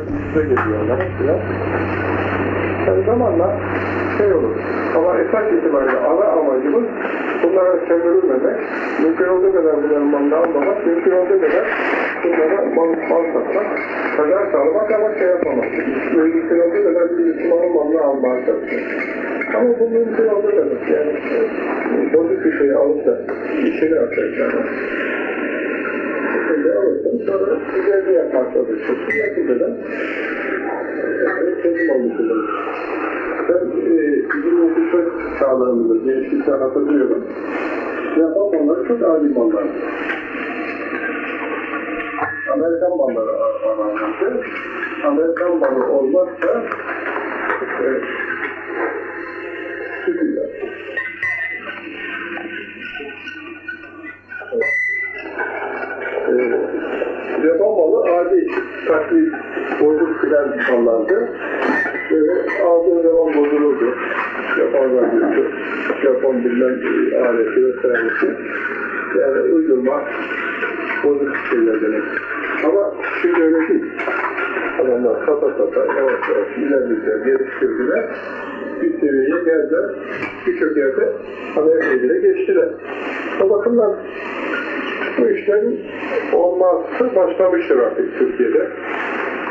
üstüne geliyor onlara filan. Yani zamanla şey olur. Ama esas itibariyle ana amacımız bunlara sömürülmemek, mümkün olduğu kadar bunların malını almamak, mümkün olduğu kadar bunlara mal, mal satmak, kazanç sağlamak ama şey yapmamak. Mümkün olduğu kadar bir Müslümanın malını almaya çalışmak. Ama bu mümkün olduğu kadar. Yani e, bozuk bir şeyi alıp da işini yapacaklar. Sonra güzelce yapmak çalışırsın. Yapınca da e, çözüm olmuş olur. Ben e, bizim nüfus çağlarımızda gençlikten hatırlıyorum. Yapan malları çok adi mallar. Amerikan malları aranmıştı. Amerikan malı olmazsa e, filan mallardı. Böyle aldığın zaman bozulurdu. Japon radyosu, Japon bilmem e, aleti vesairesi. Yani uydurma, bozuk şeyler demek. Ama şimdi öyle değil. Adamlar sata sata yavaş yavaş ilerlediler, geliştirdiler. Bir seviyeye geldiler. Birçok yerde Amerika'ya bile geçtiler. O bakımdan bu işlerin olması başlamıştır artık Türkiye'de.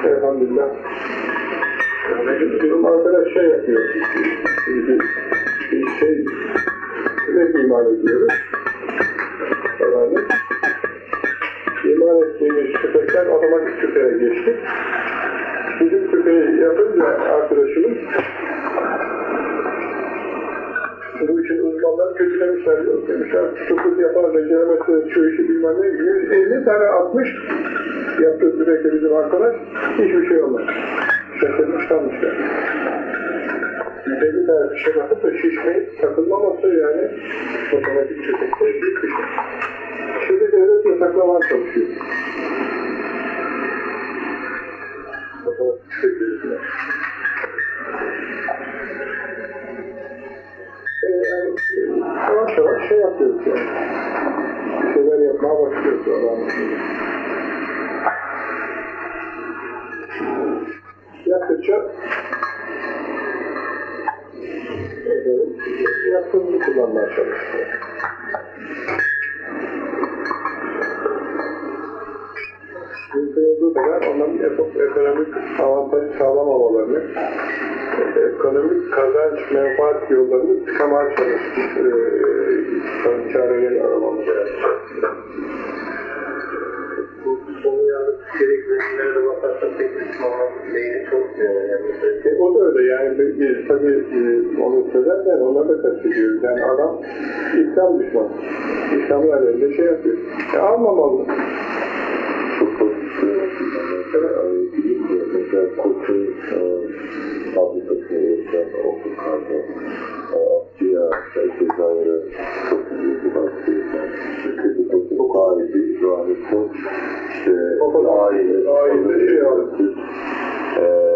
Elhamdülillah. Bizim arkadaş şey yapıyor, bir, bir şey, ne iman ediyoruz? Herhalde. İman ettiğimiz tüfekten otomatik tüfeğe geçtik. Bizim tüfeği yapınca arkadaşımız, bu için uzmanlar kötülemişler, demişler, tutup yapar, beceremezsiniz, şu işi bilmem ne, 150 tane atmış, yaptığı tüfekle bizim arkadaş, hiçbir şey olmaz şaşırmış kalmışlar. 150 tane fişek atıp da şişmeyip takılmaması yani otomatik tüfekte büyük bir şey. Şimdi devlet yasaklamaya çalışıyor. Otomatik tüfekleri ee, yani yavaş yavaş şey yapıyoruz yani. Bir şeyler yapmaya başlıyoruz Allah'ın kullanmaya çalışıyor. Mümkün olduğu kadar onların ekonomik avantajı sağlamamalarını, ekonomik kazanç, menfaat yollarını tıkamaya çalışıyor. E, çareleri aramamız gerekiyor. Bunu yalnız gereklilikleri de bakarsak pek Müslümanın lehine çok E, o da öyle yani biz tabii e, onu söylerken ona da kastediyoruz. Yani adam İslam düşmanı. İslam'ın aleyhinde şey yapıyor. E, almamalı. çok bir diyor. Mesela Koç'un fabrikasını üreten Okulkan'da Asya, Cezayir'e çok iyi bir bahsediyor. Çünkü bu Koç'un sahibi, Rahmi Koç, işte aile, Aile şey yaptı. ee,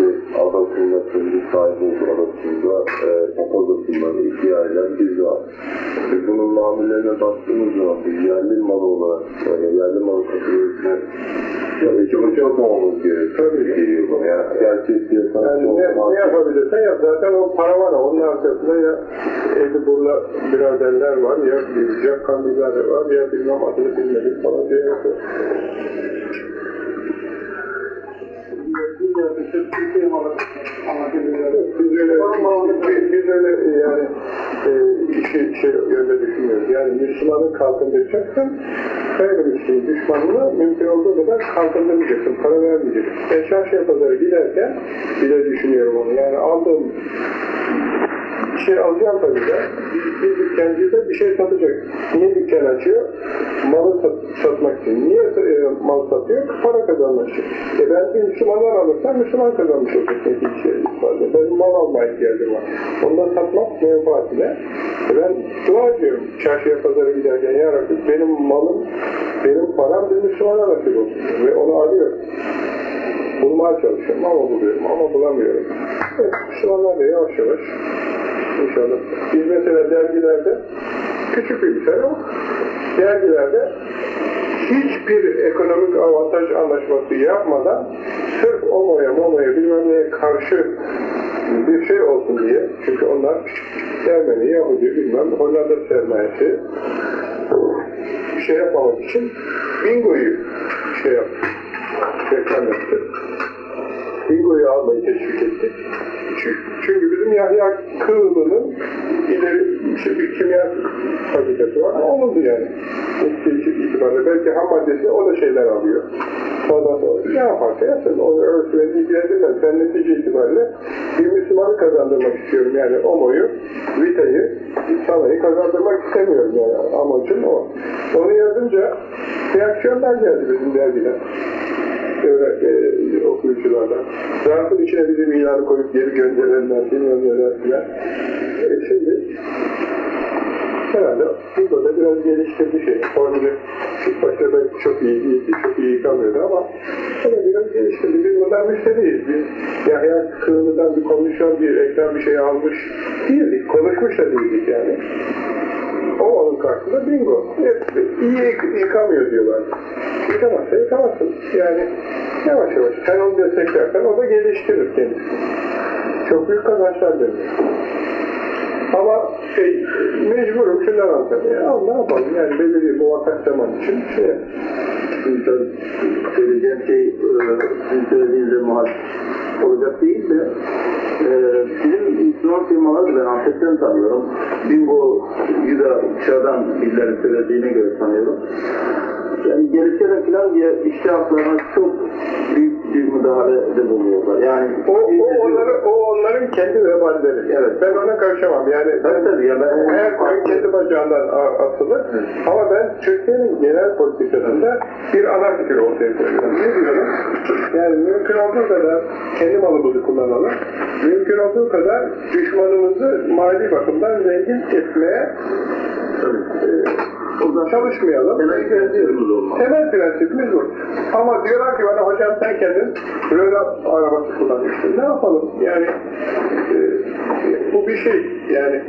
işte adasında kendi sahibi olduğu adasında e, adasından iki aileden biri var. Ve bunun mamullerine baktığımız zaman bir yerli malı olarak yani yerli malı kategorisine tabii çok çok olmamız gerekiyor. Tabii. Geliyor bana. Yani gerçek piyasanın Yani ne, ne yapabilirsen yap. Zaten o para var. Onun arkasında ya eli burla biraderler var, ya bir kandidalar var, ya bilmem adını bilmedik falan diye yapıyor. Biz öyle, yani e, işi şey yönde düşünmüyoruz. Yani Müslümanı kalkındıracaksın, gayrimüslim düşmanını mümkün olduğu kadar kalkındırmayacaksın, para vermeyeceksin. Ben çarşıya giderken bile düşünüyorum onu. Yani aldığım bir şey alacağım tabii de. Bir, dükkancı da bir şey satacak. Niye dükkan açıyor? Malı sat, satmak için. Niye e, mal satıyor? Para kazanmak için. E ben bir Müslümanlar alırsam Müslüman kazanmış olacak itibariyle. Benim mal almaya ihtiyacım var. Ondan satmak menfaatine. E ben dua ediyorum çarşıya pazara giderken. Ya Rabbi benim malım, benim param bir Müslümana nasip olsun. Ve onu alıyorum bulmaya çalışıyorum ama buluyorum ama bulamıyorum. Evet, Müslümanlar da yavaş yavaş inşallah. Biz mesela dergilerde küçük bir şey ama dergilerde hiçbir ekonomik avantaj anlaşması yapmadan sırf Omo'ya, Momo'ya bilmem neye karşı bir şey olsun diye. Çünkü onlar Ermeni, Yahudi, bilmem Hollanda sermayesi şey yapmamak için bingoyu şey yaptı. Reklam yaptı. Bingo'yu almayı teşvik ettik. Çünkü, bizim Yahya Kığılı'nın ileri işte bir kimya fakültesi var. Olurdu yani. Netice itibariyle. Belki ham maddesi o da şeyler alıyor. Ondan sonra ne yaparsa yapsın. Onu öğretmeni ilgilendirmez. Ben netice itibariyle bir Müslümanı kazandırmak istiyorum. Yani Omo'yu, Vita'yı, Sana'yı kazandırmak istemiyorum yani. Amacım o. Onu yazınca reaksiyonlar geldi bizim dergiden öyle e, okuyuculardan. Zarfın içine bizim ilanı koyup geri gönderenler, bilmem neler filan. E, şimdi herhalde burada da biraz geliştirdi şey. Formülü ilk başta belki çok iyi değildi, çok iyi yıkamıyordu ama öyle biraz geliştirdi. Biz bundan müşteriyiz. Biz Yahya Kığılı'dan bir komisyon, bir reklam bir şey almış değildik. Konuşmuş da değildik yani. O onun karşısında bingo. Hepsi iyi yık- yıkamıyor diyorlar. Yıkamazsa yıkamazsın. Yani yavaş yavaş. Sen onu desteklersen o da geliştirir kendisini. Çok büyük kazançlar dönüyor. Ama şey, mecburum şundan anlatmaya. Al ne yapalım yani belli bir muvaffak zaman için şey söyleyeceğim şey e, sizin söylediğinizde muhal olacak değil de e, bizim Müslüman firmaları ben Antep'ten tanıyorum. Bingo'yu da dışarıdan birileri söylediğine göre tanıyorum. Yani gelişene falan diye iştihaplarına çok büyük bir müdahalede bulunuyorlar. Yani O, o, onları, o onların kendi veballeri. Evet. Ben ona karışamam. Yani Tabii tabii ya ben her koyun kendi bacağından a- asılır. Ama ben Türkiye'nin genel politikasında bir ana fikir ortaya koyuyorum. Ne diyorum? Yani mümkün olduğu kadar kendi malımızı kullanalım. Mümkün olduğu kadar düşmanımızı mali bakımdan zengin etmeye o çalışmayalım. temel prensibimiz olmalı. Temel prensibimiz bu. Ama diyorlar ki bana hocam sen kendin Renault arabası kullanıyorsun. Ne yapalım? Yani e, bu bir şey. Yani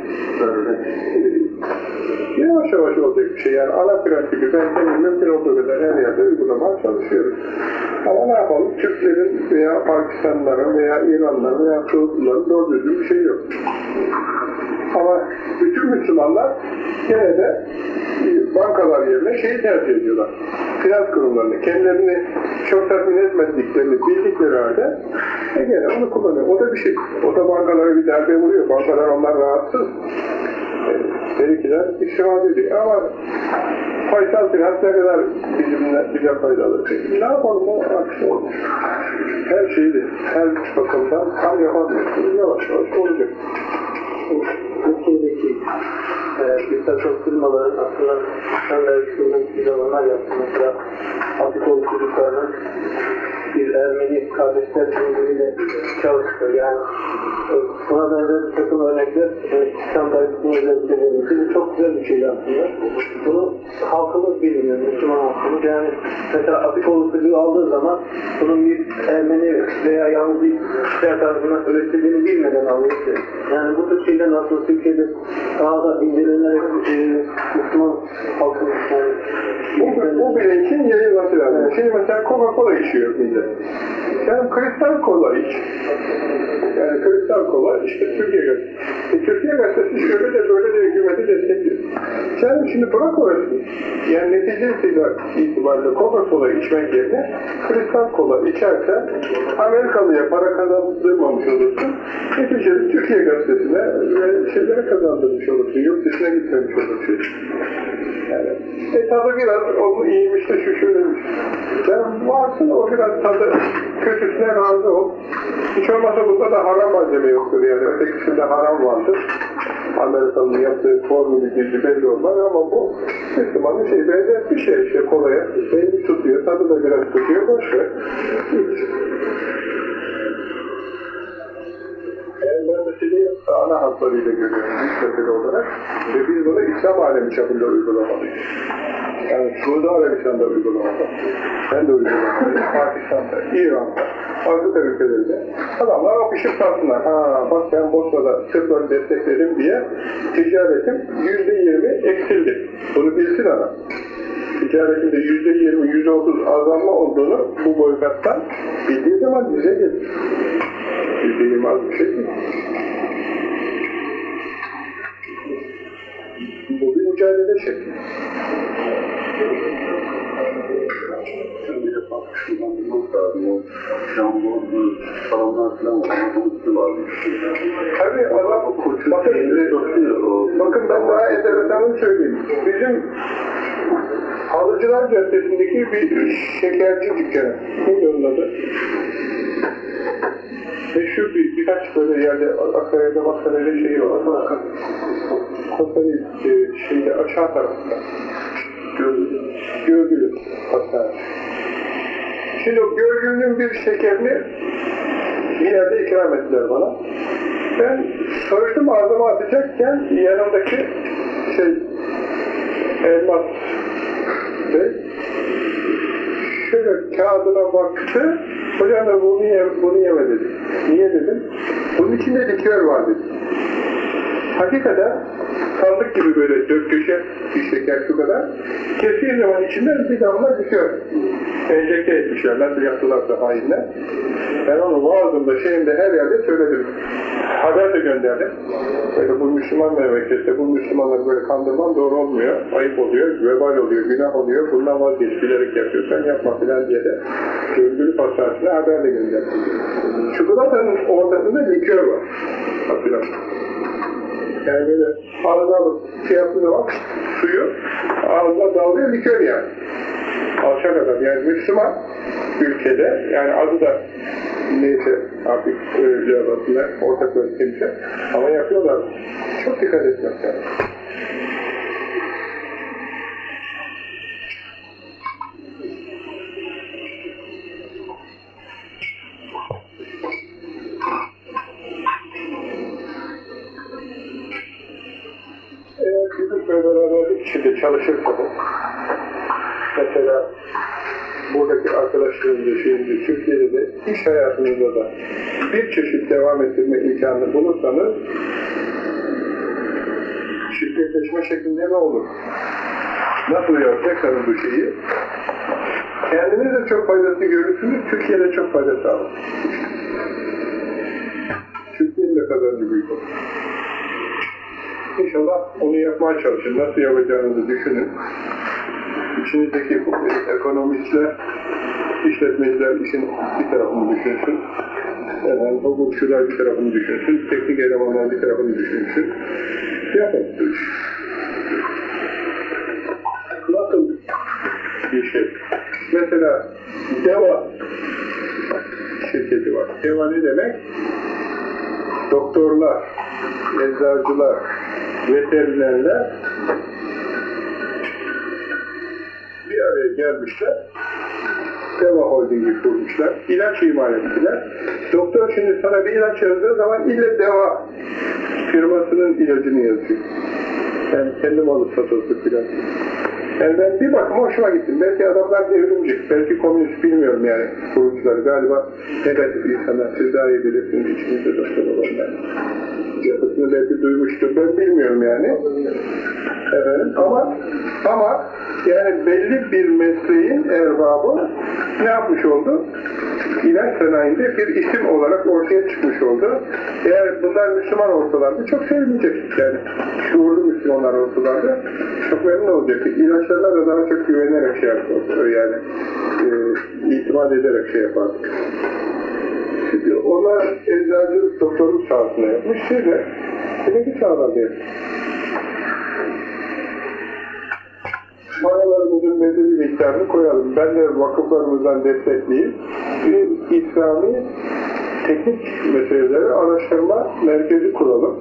e, yavaş yavaş olacak bir şey. Yani ana prensibi ben kendim mümkün olduğu kadar her yerde uygulamaya çalışıyorum. Ama ne yapalım? Türklerin veya Pakistanlıların veya İranlıların veya Suudluların doğru düzgün bir şey yok. Ama bütün Müslümanlar gene de e, bankalar yerine şeyi tercih ediyorlar. Finans kurumlarını. Kendilerini çok tatmin etmediklerini bildikleri halde e gene onu kullanıyor. O da bir şey. O da bankalara bir darbe vuruyor. Bankalar onlar rahatsız. E, Seninkiler istifade ediyor. Ama faysal finans ne kadar bizimle, bize faydalı. E, Ne yapalım o aksi. Her şeyi, her bakımdan tam yapamıyorsunuz. Yavaş yavaş olacak. Türkiye'deki e, takım firmaların aslında sen de bir zamanlar yaptı. Mesela Atikoğlu çocuklarının bir Ermeni kardeşler birbiriyle çalıştı. Yani e, buna benzer bir takım örnekler e, İslam dergisinin özellikle çok güzel bir şey aslında. Bunu halkımız bilmiyor, Müslüman halkımız. Yani mesela Atikoğlu çocuğu aldığı zaman bunun bir Ermeni veya Yahudi kişiler tarafından üretildiğini bilmeden alıyor. Yani bu tür şeyler nasıl Türkiye'de daha da incelenerek e, Müslüman halkımız yani Bu, bu bilinçin yayılması lazım. Şimdi mesela Coca-Cola içiyor millet. Yani kristal kola iç. Yani kristal kola işte Türkiye gazetesi. E, Türkiye gazetesi şöyle de böyle de hükümeti destekliyor. Sen şimdi bırak orası. Yani netice itibariyle Coca-Cola içmek yerine kristal kola içersen Amerikalıya para kazandırmamış olursun. Neticede Türkiye gazetesine ve şeylere kazandırmış olursun. Yurt dışına gitmemiş olursun. Yani e tadı biraz onun iyiymiş de şu şöylemiş. Sen varsın o biraz tadı kötüsüne razı ol. Hiç olmazsa bunda da haram malzeme yoktur yani. Ötekisinde haram vardır. Amerikalı'nın yaptığı formülü gizli belli olmaz ama bu Müslümanın şey benzer bir şey işte kolaya. Beni tutuyor, tadı da biraz tutuyor, boş ver. Yani ben meseleyi ana hatlarıyla görüyorum, büyük mesele olarak. Ve biz bunu İslam alemi çapında uygulamalıyız. Yani Suudi Arabistan'da uygulamalı. Ben de uygulamalıyım. Pakistan'da, İran'da, Avrupa ülkelerinde. Adamlar apışıp kalsınlar. Ha bak ben Bosna'da Sırpları destekledim diye ticaretim yüzde yirmi eksildi. Bunu bilsin adam. ticaretinde yüzde yirmi, yüzde otuz azalma olduğunu bu boykottan bildiği zaman bize gelir. Bildiğim az bir şey değil. Bu bir mücadele şekli. De bak şuradan bir not lazım. O şambol, salonlar falan var. Şey. Tabii adam, bakın, bakın ben daha enteresanını söyleyeyim. Bizim Halıcılar Caddesi'ndeki bir şekerci dükkanı. Neydi onun? Meşhur bir, birkaç böyle yerde Akarya'da Makaray'da şeyi var. Kosari e, şeyde aşağı tarafta. Gölgülü. Gölgülü hastane. Şimdi o Gölgülü'nün bir şekerini bir yerde ikram ettiler bana. Ben soruştum ağzıma atacakken yanımdaki şey Elmas Bey şöyle kağıdına baktı hocam da bunu, ye, bunu yeme dedi. Niye dedim? Bunun içinde likör var dedi. Hakikaten sandık gibi böyle dört köşe bir şeker şu kadar. Kestiği zaman içinden bir damla likör. Enjekte etmişler. Nasıl yaptılarsa hainler. Ben onu vaazımda şeyimde her yerde söyledim. Haber de gönderdim. Böyle bu Müslüman memlekette bu Müslümanları böyle kandırman doğru olmuyor. Ayıp oluyor, vebal oluyor, günah oluyor. Bundan vazgeç, bilerek yapıyorsan yapma filan diye de Gölgülü Pastanesi'ne haber de gönderdim. Çikolatanın ortasında likör var. Hatırlamıyorum. Yani böyle alıp şey yaptığı suyu ağzına dalıyor likör yani. Alçak adam yani Müslüman ülkede yani adı da neyse artık öyle arasında ortak böyle kimse ama yapıyorlar. Çok dikkat etmek lazım. İş hayatınızda da bir çeşit devam ettirme imkanı bulursanız, şirketleşme şeklinde ne olur? Nasıl yapacaksanız bu şeyi, kendiniz çok faydası görürsünüz, Türkiye'de çok fayda sağlar. Türkiye'nin de kazancı büyük olur. İnşallah onu yapmaya çalışın. Nasıl yapacağınızı düşünün. İçinizdeki ekonomistler, işletmeciler işin bir tarafını düşünsün. Yani hukukçular bir tarafını düşünsün. Teknik elemanlar bir tarafını düşünsün. Yapın. Nasıl bir şey? Mesela DEVA şirketi var. DEVA ne demek? Doktorlar, eczacılar, veterinerler bir araya gelmişler. Deva Holding'i kurmuşlar. İlaç imal ettiler. Doktor şimdi sana bir ilaç yazdığı zaman ille Deva firmasının ilacını yazıyor. Yani kendim alıp satıldı filan. Yani ben bir bakıma hoşuma gittim. Belki adamlar devrimci, belki komünist bilmiyorum yani kurucuları. Galiba negatif insanlar, siz daha iyi bilirsiniz içinizde doktor olanlar. Yapısını belki duymuştur, ben bilmiyorum yani. Efendim, ama ama yani belli bir mesleğin erbabı ne yapmış oldu? İlaç sanayinde bir isim olarak ortaya çıkmış oldu. Eğer bunlar Müslüman olsalardı çok sevinecek. Yani şuurlu Müslümanlar olsalardı çok memnun olacak. İlaçlarına da daha çok güvenerek şey yapardı. Yani e, itimat ederek şey yapardı. Şimdi onlar eczacılık, doktorluk sahasına yapmış. Siz de klinik sahalarda yapmış. Paralarımızın belli bir miktarını koyalım. Ben de vakıflarımızdan destekleyip bir İslami teknik meseleleri araştırma merkezi kuralım.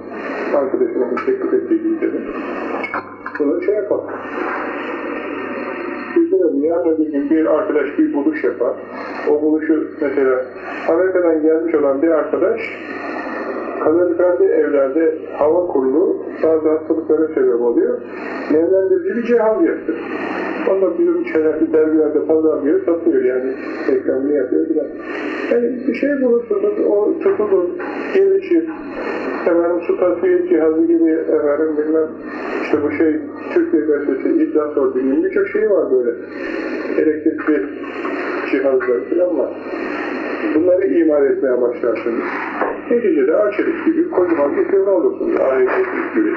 Arkadaşımın teklif ettiği gibi. Bunu şey yapalım. Düşünelim, yarın bir gün bir arkadaş bir buluş yapar. O buluşu mesela Amerika'dan gelmiş olan bir arkadaş kaloriferde evlerde hava kurulu bazı hastalıklara sebep oluyor. Nemlendirici bir cihaz yaptı. Ondan bizim şeylerde, dergilerde pazarlıyor, satıyor yani reklamını yapıyor filan. Yani bir şey bulursunuz, o tutulur, gelişir. Efendim su tasfiye cihazı gibi efendim bilmem işte bu şey Türkiye gazetesi iddia sorduğu gibi birçok şey var böyle. Elektrikli cihazlar falan var. Bunları imal etmeye başlarsınız. Neticede açılık gibi kocaman bir firma olursunuz. Ahiret gibi.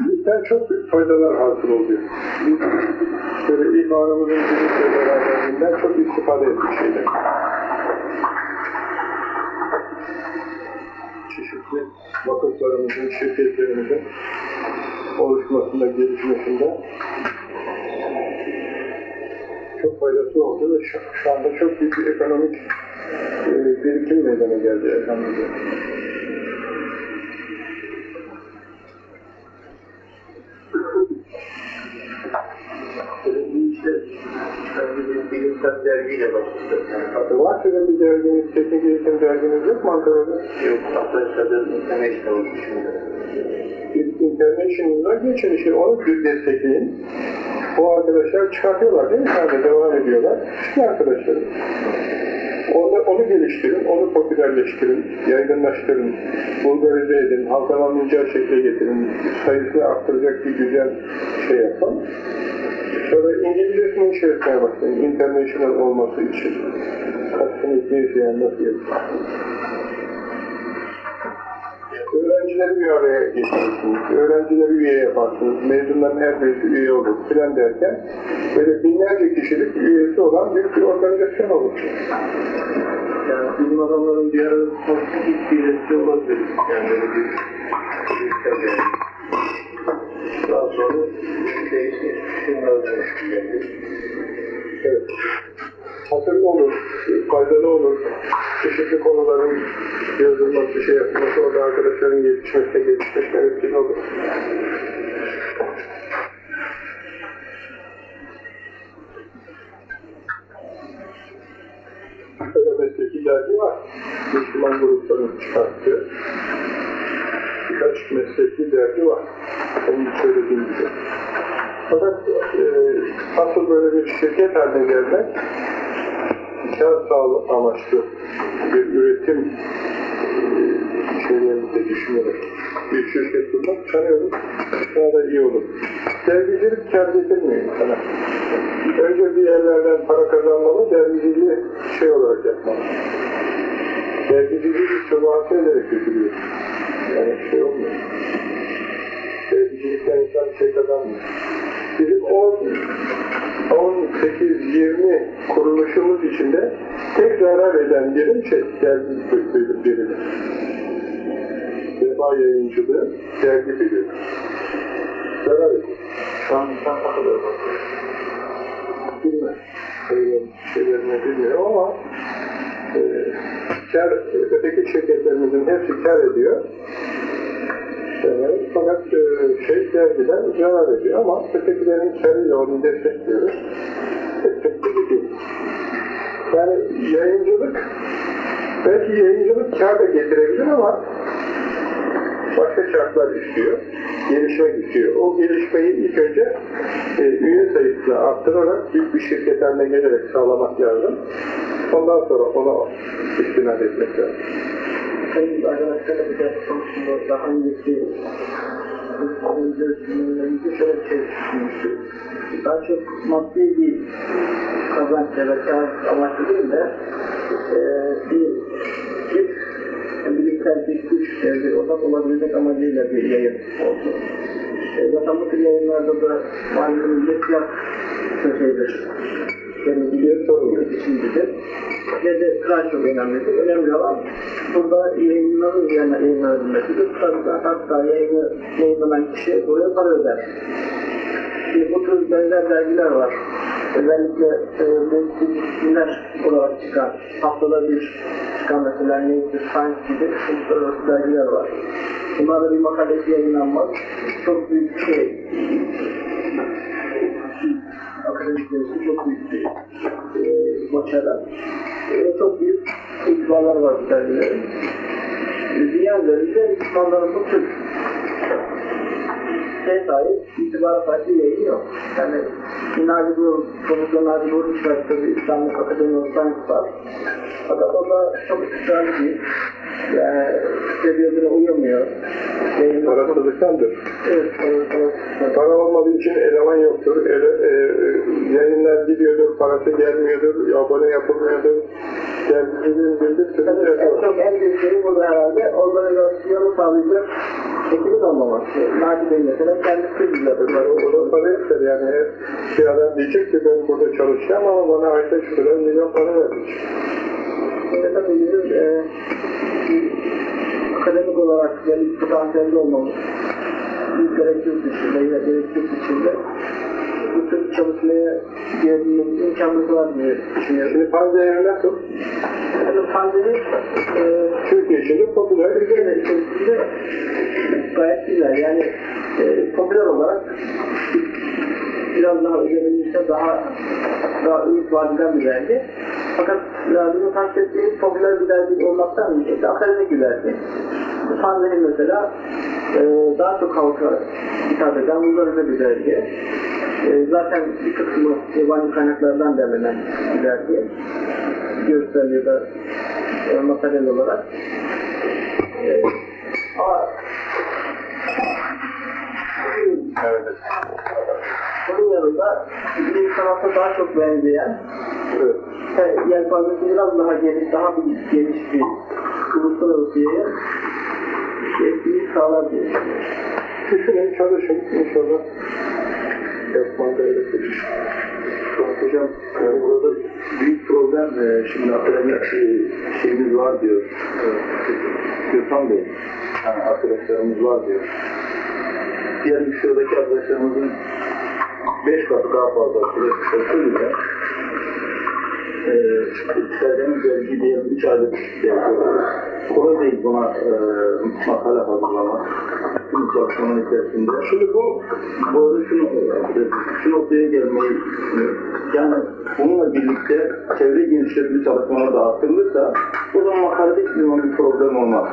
Bizden çok büyük faydalar hasıl oluyor. Böyle imanımızın birlikte beraberliğinden çok istifade ettik şeyler. Çeşitli vakıflarımızın, şirketlerimizin oluşmasında, gelişmesinde çok faydası oldu ve şu, anda çok büyük bir ekonomik e, birikim meydana geldi elhamdülillah. Dergiyle başladım. Yani Var sizin bir derginiz, teknik eğitim derginiz yok mu Ankara'da? yok, arkadaşlardan International International'da geçin işte onu bir destekleyin. O arkadaşlar çıkartıyorlar değil mi? Sadece devam ediyorlar. İşte arkadaşlarım. Onu, onu geliştirin, onu popülerleştirin, yaygınlaştırın, bulgarize edin, halkın anlayacağı şekle getirin, sayısını arttıracak bir güzel şey yapın. Sonra İngilizcesini şey etmeye başlayın, international olması için. Neyse yani nasıl yapın. Öğrencileri bir araya getirirsiniz, öğrencileri üye yaparsınız, mezunların her birisi üye olur filan derken böyle binlerce kişilik üyesi olan büyük bir organizasyon olur. Yani bilim adamların bir arada tutması ilk bir olabilir. Yani böyle bir bilimsel dergi. Daha sonra değişik düşünmeler. Evet. Hatırlı olur, faydalı olur. Çeşitli konuların yazılması, şey yapılması, orada arkadaşların gelişmesine, gelişmesine etkili olur. Böyle mesleki dergi var. Müslüman grupların çıkarttığı. Birkaç mesleki dergi var. Onun söylediğim gibi. Fakat e, asıl böyle bir şirket haline gelmek, kar sağlık amaçlı bir üretim e, şeylerini de düşünerek bir şirket kurmak sanıyorum daha da iyi olur. Dergicilik kar getirmiyor insana. Önce bir yerlerden para kazanmalı, dergiciliği şey olarak yapmalı. Dergiciliği bir sıvası ederek götürüyor. Yani şey olmuyor. Dergicilikten insan bir şey kazanmıyor. Bizim 10, 18, 20 kuruluşumuz içinde tek zarar eden birim şey, dergi birimi. Veba yayıncılığı, dergi birimi. Zarar ediyor. Şu an insan takılıyor. Şeylerin, şeylerini bilmiyorum ama e, kar, öteki şirketlerimizin hepsi kar ediyor. Evet, fakat e, şey dergiler zarar ediyor ama ötekilerin karıyla onu destekliyoruz. Destekli değil. Yani yayıncılık belki yayıncılık kar da getirebilir ama başka şartlar istiyor. Gelişmek istiyor. O gelişmeyi ilk önce e, üye sayısını arttırarak büyük bir şirket haline gelerek sağlamak lazım. Ondan sonra ona istinad etmek lazım. Sayın arkadaşlarla bir de konusunda daha önceki önce cümlelerimizde şöyle bir şey düşünmüştük. Daha çok maddi bir kazanç ya da kar amaçlı değil de e, bir güç, bilimsel bir güç devri odak olabilecek amacıyla bir yayın oldu. E, zaten bu tür yayınlarda da malumunuz yetkiler şeydir. Yani sorumluluk içindedir. Ve de daha çok önemlidir. Önemli olan burada yayınların üzerine yayınlanabilmesidir. Hatta, hatta yayını, yayınlanan kişi buraya para öder. Şimdi bu tür benzer dergiler var. Özellikle e, multidisipliner olarak çıkan, haftada bir çıkan mesela Nature Science gibi uluslararası dergiler var. Bunlarda bir makalesi yayınlanmaz. Çok büyük bir şey. Dersi çok büyük bir e, başarı. E, çok büyük itibarlar var. E, Dünya üzerinde Müslümanların bu tür şey sahip, itibara sahip bir yayın yok. Yani Naci Doğru, Profesör Naci Doğru Üniversitesi İstanbul Akademi of Science var. Fakat o da çok ısrarlı değil. Yani seviyelere uyamıyor. Yayınlar çok... Parasızlıktandır. Evet, evet, evet. Para olmadığı için eleman yoktur. Ele, e, yayınlar gidiyordur, parası gelmiyordur, abone yapılmıyordur. Geldiğini bildirsin. Tabii en çok en büyük şey bu herhalde. Organizasyonu sağlayacak ekibin olmaması. Naci Bey mesela kendisi bize O da para ister yani. Şey adam diyecek ki ben burada çalışacağım ama bana ayda şu kadar milyon para verecek. Şimdi tabii bizim e, bir akademik olarak yani potansiyelli olmamız, biz gerek yurt dışında, yine gerek yurt içinde bu tür çalışmaya gelmemiz imkanımız var diye düşünüyorum. Şimdi pandemi nasıl? Yani pandemi e, Türkiye içinde popüler bir içerisinde gayet güzel. Yani e, popüler olarak biraz daha ödemeliyse daha daha ümit vadeden bir dergi. Fakat ya, bizim takip ettiğimiz popüler bir dergi olmaktan işte akademik bir dergi. Fanzeli mesela e, daha çok halka hitap eden uzarıda bir dergi. E, zaten bir kısmı yabancı kaynaklardan derlenen bir dergi. Görsel ya da e, materyal olarak. E, ama Evet. bunun yanında bilim sanata daha çok benzeyen evet. ve yelpazesi biraz daha geniş, daha bir geniş bir uluslararası yayın etkinlik sağlar diye. Düşünün, çalışın inşallah. Yapman gayret Hocam yani burada büyük problem e, şimdi akademik e, şeyimiz var diyor. E, Gürkan Bey. Yani arkadaşlarımız var diyor. Diğer sıradaki arkadaşlarımızın beş katı daha fazla süresi bile e, istediğimiz belki diye üç aylık yapıyoruz. Kolay değil buna e, makale hazırlamak. Tüm çalışmanın içerisinde. Şimdi bu Bu arada şunu, şu noktaya gelmeyi. Yani bununla birlikte çevre genişletme çalışmaları da arttırılırsa o zaman makalede hiçbir bir problem olmaz.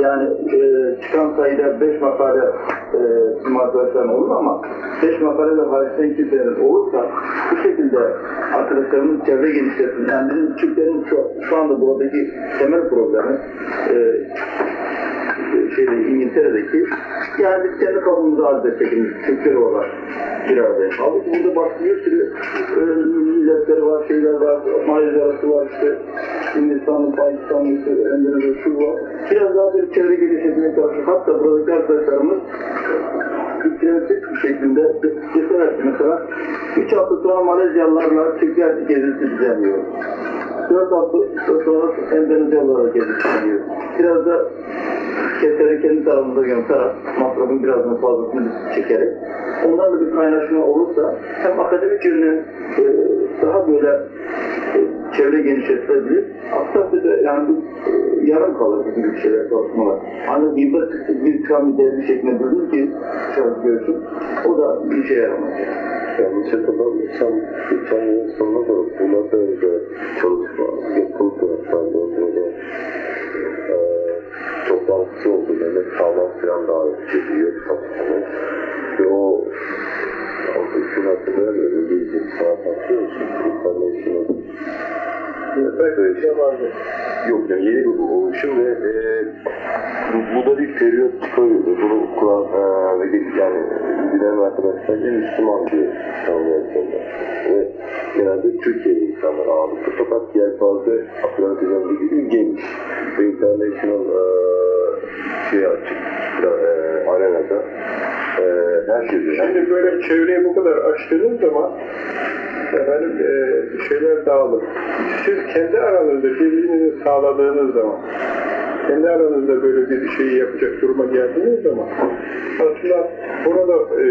Yani e, çıkan sayıda 5 makale e, tüm arkadaşların olur ama 5 makale de hariçten kimsenin olursa bu şekilde arkadaşlarımız çevre genişletme yani bizim Türklerin şu, şu anda buradaki temel problemi e, şeyde İngiltere'deki biz kendi kabımızı arz ettiğimiz Türkler olarak bir arada. Halbuki burada başka bir sürü e, milletleri var, şeyler var, Malayzya'sı var işte Hindistan'ın, Pakistan'ın, işte şu var. Biraz daha bir çevre geliştirmeye çalışıyor. Hatta buradaki arkadaşlarımız şekilde deseler ki mesela 3 hafta sonra Malezyalılarla Türkler gezisi düzenliyor. 4 hafta sonra Endonezyalılarla gezisi düzenliyor. Biraz da keserek kendi tarafımıza yönterek masrafın biraz daha fazlasını çekerek onlarla bir kaynaşma olursa hem akademik yönünü e, daha böyle e, çevre genişletilebilir. Bir de yani e, yarım kalır bizim bir şeyler çalışmalar. Hani bir basit bir piramide bir şeklinde bölünür ki şöyle görürsün. O da bir işe yaramaz. Yanlış hatırlamıyorsam geçen yıl sonuna doğru buna benzer çalışma yapıldı. Hatta böyle e, toplantısı oldu. Mehmet Sağlam falan davet ediyor çalışmanı. Ve o o ismini hatırlayamıyorum. İngilizce saat atıyor musun? International belki de vardı. Yok yani yeni bir oluşum ve e, bu, bu da bir periyot çıkıyor. Bunu kuran e, ve yani bilen arkadaşlar Müslüman diye tanımlayanlar. Ve genelde Türkiye'li insanlar ağırlıklı. Fakat bazı Abdülhamid gibi geniş ve international e, şey açık e, arenada e, herkese yani Şimdi böyle çevreyi bu kadar açtığınız zaman efendim e, şeyler dağılır. Siz kendi aranızda birliğinizi sağladığınız zaman kendi aranızda böyle bir şeyi yapacak duruma geldiğiniz zaman aslında burada e,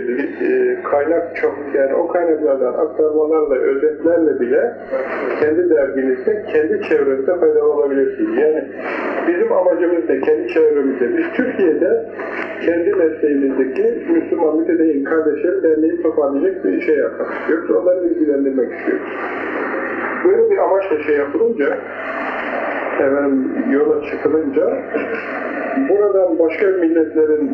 e, kaynak çok yani o kaynaklardan aktarmalarla, özetlerle bile kendi derginizde, kendi çevrenizde faydalanabilirsiniz. Yani bizim amacımız da kendi çevremizde, biz Türkiye'de kendi mesleğimizdeki Müslüman mütedeyin kardeşleri derneği toparlayacak bir şey yapmak istiyoruz. Onları bilgilendirmek istiyoruz. Böyle bir amaçla şey yapılınca efendim, yola çıkılınca buradan başka milletlerin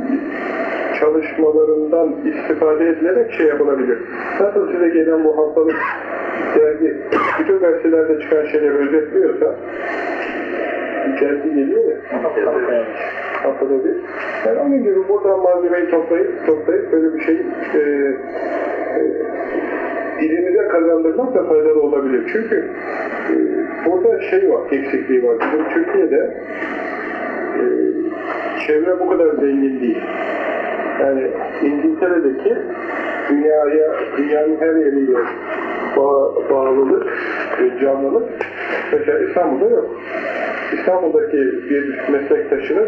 çalışmalarından istifade edilerek şey yapılabilir. Nasıl size gelen bu haftalık dergi, bütün gazetelerde çıkan şeyleri özetliyorsa, dergi geliyor ya, haftada bir. Yani onun gibi buradan malzemeyi toplayıp, toplayıp böyle bir şey e, e, dilimize kazandırmak da faydalı olabilir. Çünkü e, burada şey var, eksikliği var. Bizim Türkiye'de e, çevre bu kadar zengin değil. Yani İngiltere'deki dünyaya, dünyanın her yeriyle bağ, bağlılık, e, canlılık mesela İstanbul'da yok. İstanbul'daki bir meslektaşınız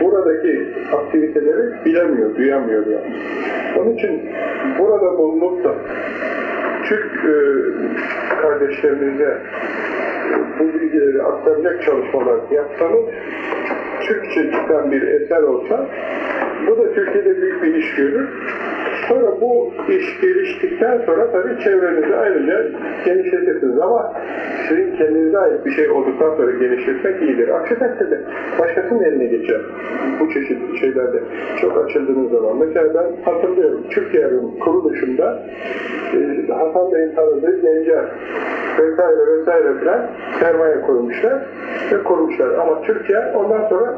buradaki aktiviteleri bilemiyor, duyamıyor yani. Onun için burada bulunup da Türk e, kardeşlerimize bu bilgileri aktaracak çalışmalar yapsanız Türkçe çıkan bir eser olsa bu da Türkiye'de büyük bir iş görür. Sonra bu iş geliştikten sonra tabii çevrenizi ayrıca genişletirsiniz ama sizin kendinize ait bir şey olduktan sonra genişletmek iyidir. Aksi takdirde başkasının eline geçer. Bu çeşitli şeylerde çok açıldığınız zaman. Mesela ben hatırlıyorum Türkiye'nin kuruluşunda e, Hasan Bey'in tanıdığı gençler vesaire vesaire filan sermaye kurmuşlar ve kurmuşlar. Ama Türkiye ondan sonra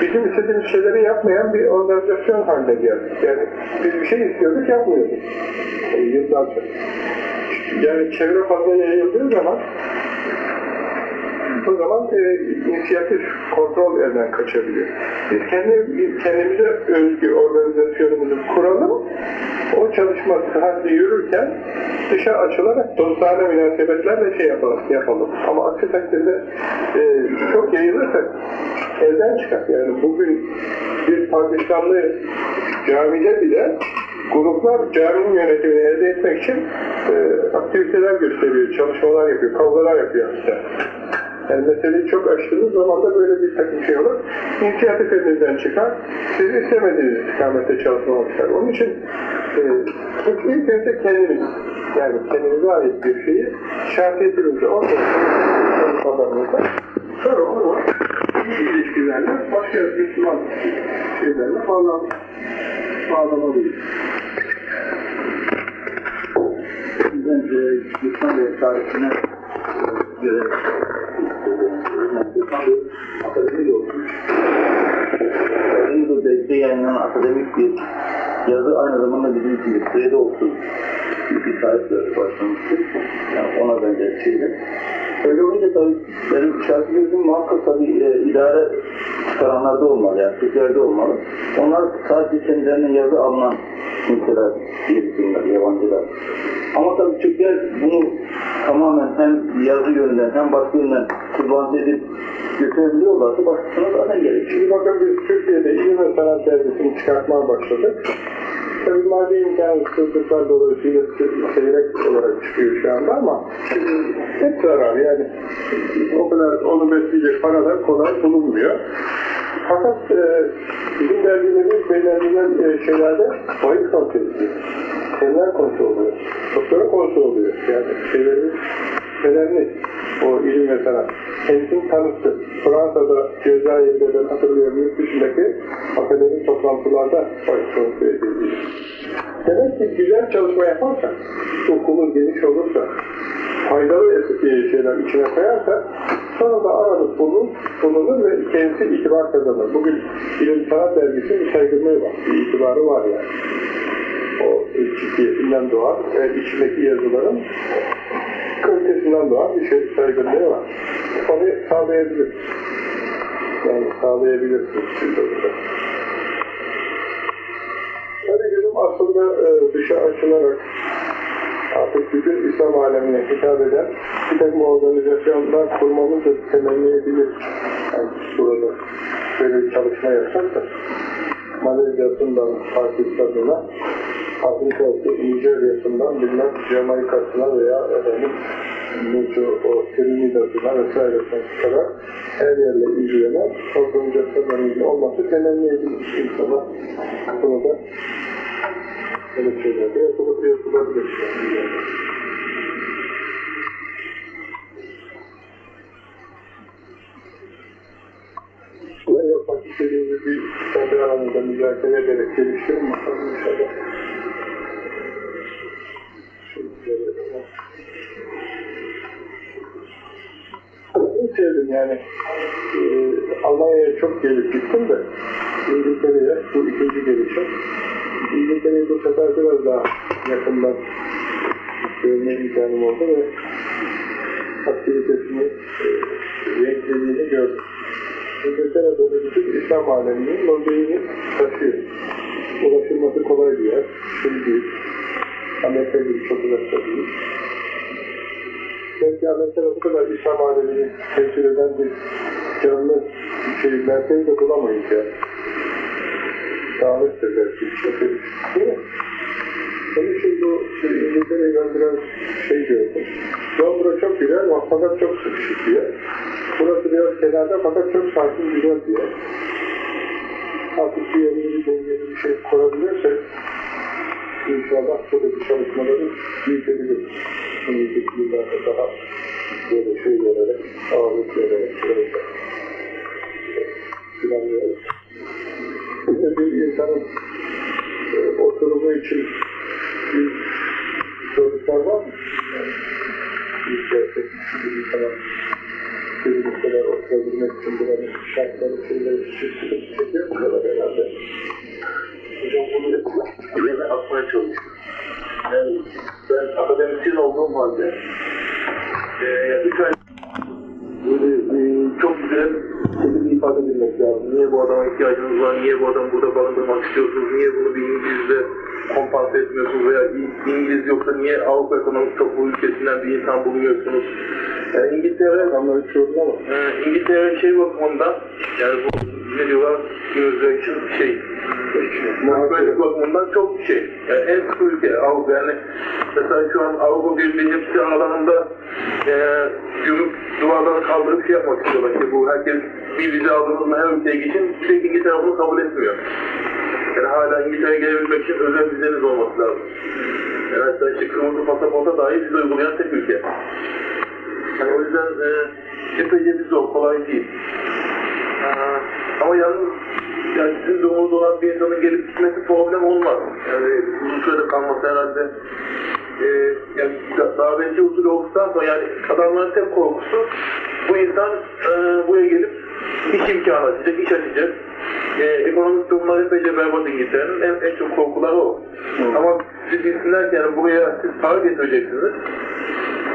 bizim istediğimiz şeyleri yapmayan bir organizasyon haline geldi. Yani biz bir şey istiyorduk yapmıyorduk. E, yıllarca. Yani çevre fazla yayıldığı zaman o zaman e, inisiyatif, kontrol elden kaçabiliyor. Biz kendi, kendimize özgü organizasyonumuzu kuralım, o çalışma halde yürürken dışa açılarak dostane münasebetlerle şey yapalım. yapalım. Ama aksi takdirde e, çok yayılırsa elden çıkar. Yani bugün bir Pakistanlı camide bile gruplar caminin yönetimini elde etmek için e, aktiviteler gösteriyor, çalışmalar yapıyor, kavgalar yapıyor hatta. Yani meseleyi çok açtığınız zaman da böyle bir takım şey olur. İnisiyatif elinizden çıkar. Siz istemediğiniz istikamette çalışmalar çıkar. Onun için e, ilk, önce kendiniz, yani kendinize ait bir şeyi şahsiyetinizi ortaya çalışmalarınızda sonra onu ilişkilerle başka Müslüman şeylerle bağlam, bağlamalıyız. E, Gürkan Bey tarihine göre Gürkan Bey akademik olmuş. Yıldır Bey'de yayınlanan akademik bir yazı aynı zamanda bizim için bir kredi olsun bir sahiple başlamıştır. Yani ona benzer şeyler. Öyle olunca tabii benim şarkı gözüm muhakkak tabii e, idare çıkaranlarda olmalı yani Türklerde olmalı. Onlar sadece kendilerine yazı alınan diyebilirler, yabancılar. Ama tabii Türkler bunu tamamen hem yazı yönden hem başka yönden kullanıcı edip götürebiliyorlarsa başkasına zaten gerek. Şimdi bakın biz Türkiye'de ilim ve sanat dergisini çıkartmaya başladık. Tabii maddi imkansızlıklar dolayısıyla seyrek olarak çıkıyor şu anda ama hep zarar yani. O kadar onu besleyecek para da kolay bulunmuyor. Fakat e, bizim dergilerimiz belirlenen e, şeylerde bahis kontrol ediyor. Temel kontrol oluyor. Doktora kontrol oluyor. Yani şeylerimiz önemli. O ilim ve sanat. Kendisini tanıttı. Fransa'da, Cezayir'de ben hatırlıyorum yurt dışındaki akademik toplantılarda kontrol edildi. Demek ki güzel çalışma yaparsak, okulun geniş olursa, faydalı es- şeyler içine koyarsak, sonra da aranıp bulunur, bulunur ve kendisi itibar kazanır. Bugün İlim Sanat Dergisi'nin saygınlığı var, itibarı var yani. O ciddiyetinden doğan ve içindeki yazıların kalitesinden doğan bir şey saygınlığı var. Onu sağlayabilir. Yani sağlayabilirsiniz siz orada. Tabii bizim aslında e, dışa açılarak artık bütün İslam alemine hitap eden bir takım organizasyonlar kurmamız da temelleyebilir. Yani burada böyle bir çalışma yapsak da Malezya'sından Pakistan'ına, Afrika'sı, Nijerya'sından bilmem Jamaika'sına veya efendim Mucu, o Trinidad'ına vesairesine kadar her yerle ilgilenen organizasyonların olması temelleyebilir inşallah. Bunu da böyle şeylerde yapılıp yapılabilir. Ve yapmak istediğimiz bir kendi aramızda müzakere ederek geliştirin bakalım. Sevdim yani. Ee, Almanya'ya çok gelip gittim de İngiltere'ye bu ikinci gelişim. İngiltere'yi bu sefer biraz daha yakından görme imkanım oldu ve aktivitesini, e, renkliliğini gördüm. İngiltere bütün İslam aleminin mozaini taşıyor. Ulaşılması kolay bir yer. Şimdi. Amerika gibi çok uzakta değil. Belki Amerika'da bu kadar İslam alemini temsil eden bir canlı şey, merkezi de bulamayız ya. Dağınıktır belki. Çok değil mi? Onun için bu İngiltere'yi ben biraz şey gördüm. Londra çok güzel fakat çok sıkışık bir yer. Burası biraz kenarda fakat çok sakin güzel bir yer. Artık bir yerine bir dengeli bir şey kurabilirsek inşallah buradaki çalışmaları büyütebiliriz. Önümüzdeki yıllarda daha böyle şey vererek, ağırlık vererek, böyle planlayarak. Bir de bir insanın e, oturumu için bir zorluklar var mı? Bir gerçek bir insana bir bu kadar oturabilmek için buranın şartları, sıkıntı çekiyor mu kadar herhalde? Hocam bunu da atmaya çalışıyorum. Yani ben akademisyen olduğum halde e, üç ay böyle e, çok güzel şekilde ifade edilmek lazım. Niye bu adama ihtiyacınız var, niye bu adamı burada barındırmak istiyorsunuz, niye bunu bir İngilizle kompanse etmiyorsunuz? Veya İngiliz yoksa niye Avrupa Ekonomik Topluluğu ülkesinden bir insan bulmuyorsunuz? Yani İngiltere Adamları çoğunluğu ama ee, İngiltere şey bakımından yani bu ne diyorlar? İmmigration şey muhabbet bakımından çok şey. Yani en sıkı ülke Avrupa. Yani mesela şu an Avrupa Birliği hepsi alanında e, gümrük duvarlarını kaldırıp şey yapmak istiyorlar. İşte bu herkes bir vize aldığında her ülkeye geçin tek İngiltere bunu kabul etmiyor. Yani hala İngiltere'ye gelebilmek için özel vizeniz olması lazım. Yani hatta işte kırmızı pasaporta dahi vize uygulayan tek ülke. Yani o yüzden e, epeyce bir zor, kolay değil. Ama yalnız yani sizin durumunuz olan bir insanın gelip gitmesi problem olmaz. Yani uzun sürede kalması herhalde e, yani da- davetiye usulü olduktan sonra yani adamların tek korkusu bu insan e, buraya gelip iş imkanı açacak, iş açacak. E, ekonomik durumlar epeyce berbat İngiltere'nin en, en çok korkuları o. Ama siz bilsinler ki yani buraya siz para getireceksiniz.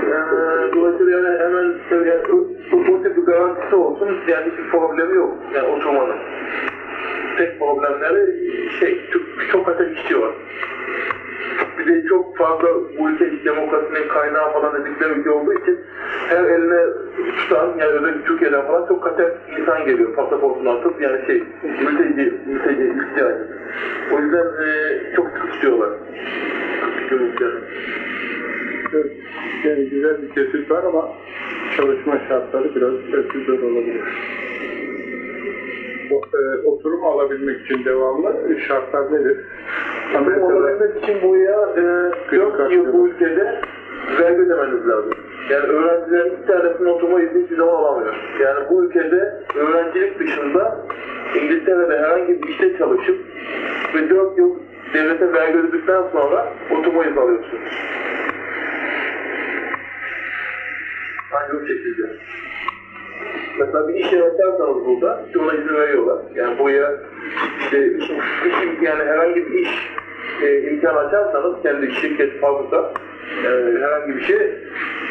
Ee, dolayısıyla yani hemen yani, bu, bu tip bir garantisi olsun yani hiçbir problemi yok yani oturmanın. Tek problemleri şey çok, çok işçi var. Bir de çok fazla bu ülke demokrasinin kaynağı falan dedikleri ülke olduğu için her eline tutan yani özellikle Türkiye'den falan çok kaçak insan geliyor pasaportunu atıp yani şey mülteci, mülteci ihtiyacı. O yüzden e, çok tutuyorlar. Evet, yani güzel bir kesit var ama çalışma şartları biraz zor olabilir. E, oturum alabilmek için devamlı şartlar nedir? Olabilmek için buraya e, 4 yıl bu ülkede vergi ödemeniz lazım. Yani öğrencilerin bir tanesinin oturma izni hiçbir zaman alamıyor. Yani bu ülkede öğrencilik dışında İngiltere'de herhangi bir işte çalışıp ve 4 yıl devlete vergi ödedikten sonra oturma izni alıyorsunuz. Aynı o şekilde. Mesela bir iş yeri açarsanız burada, ona izin veriyorlar. Yani buraya işte iş, iş yani herhangi bir iş e, imkan açarsanız, kendi şirket, fabrika, e, herhangi bir şey,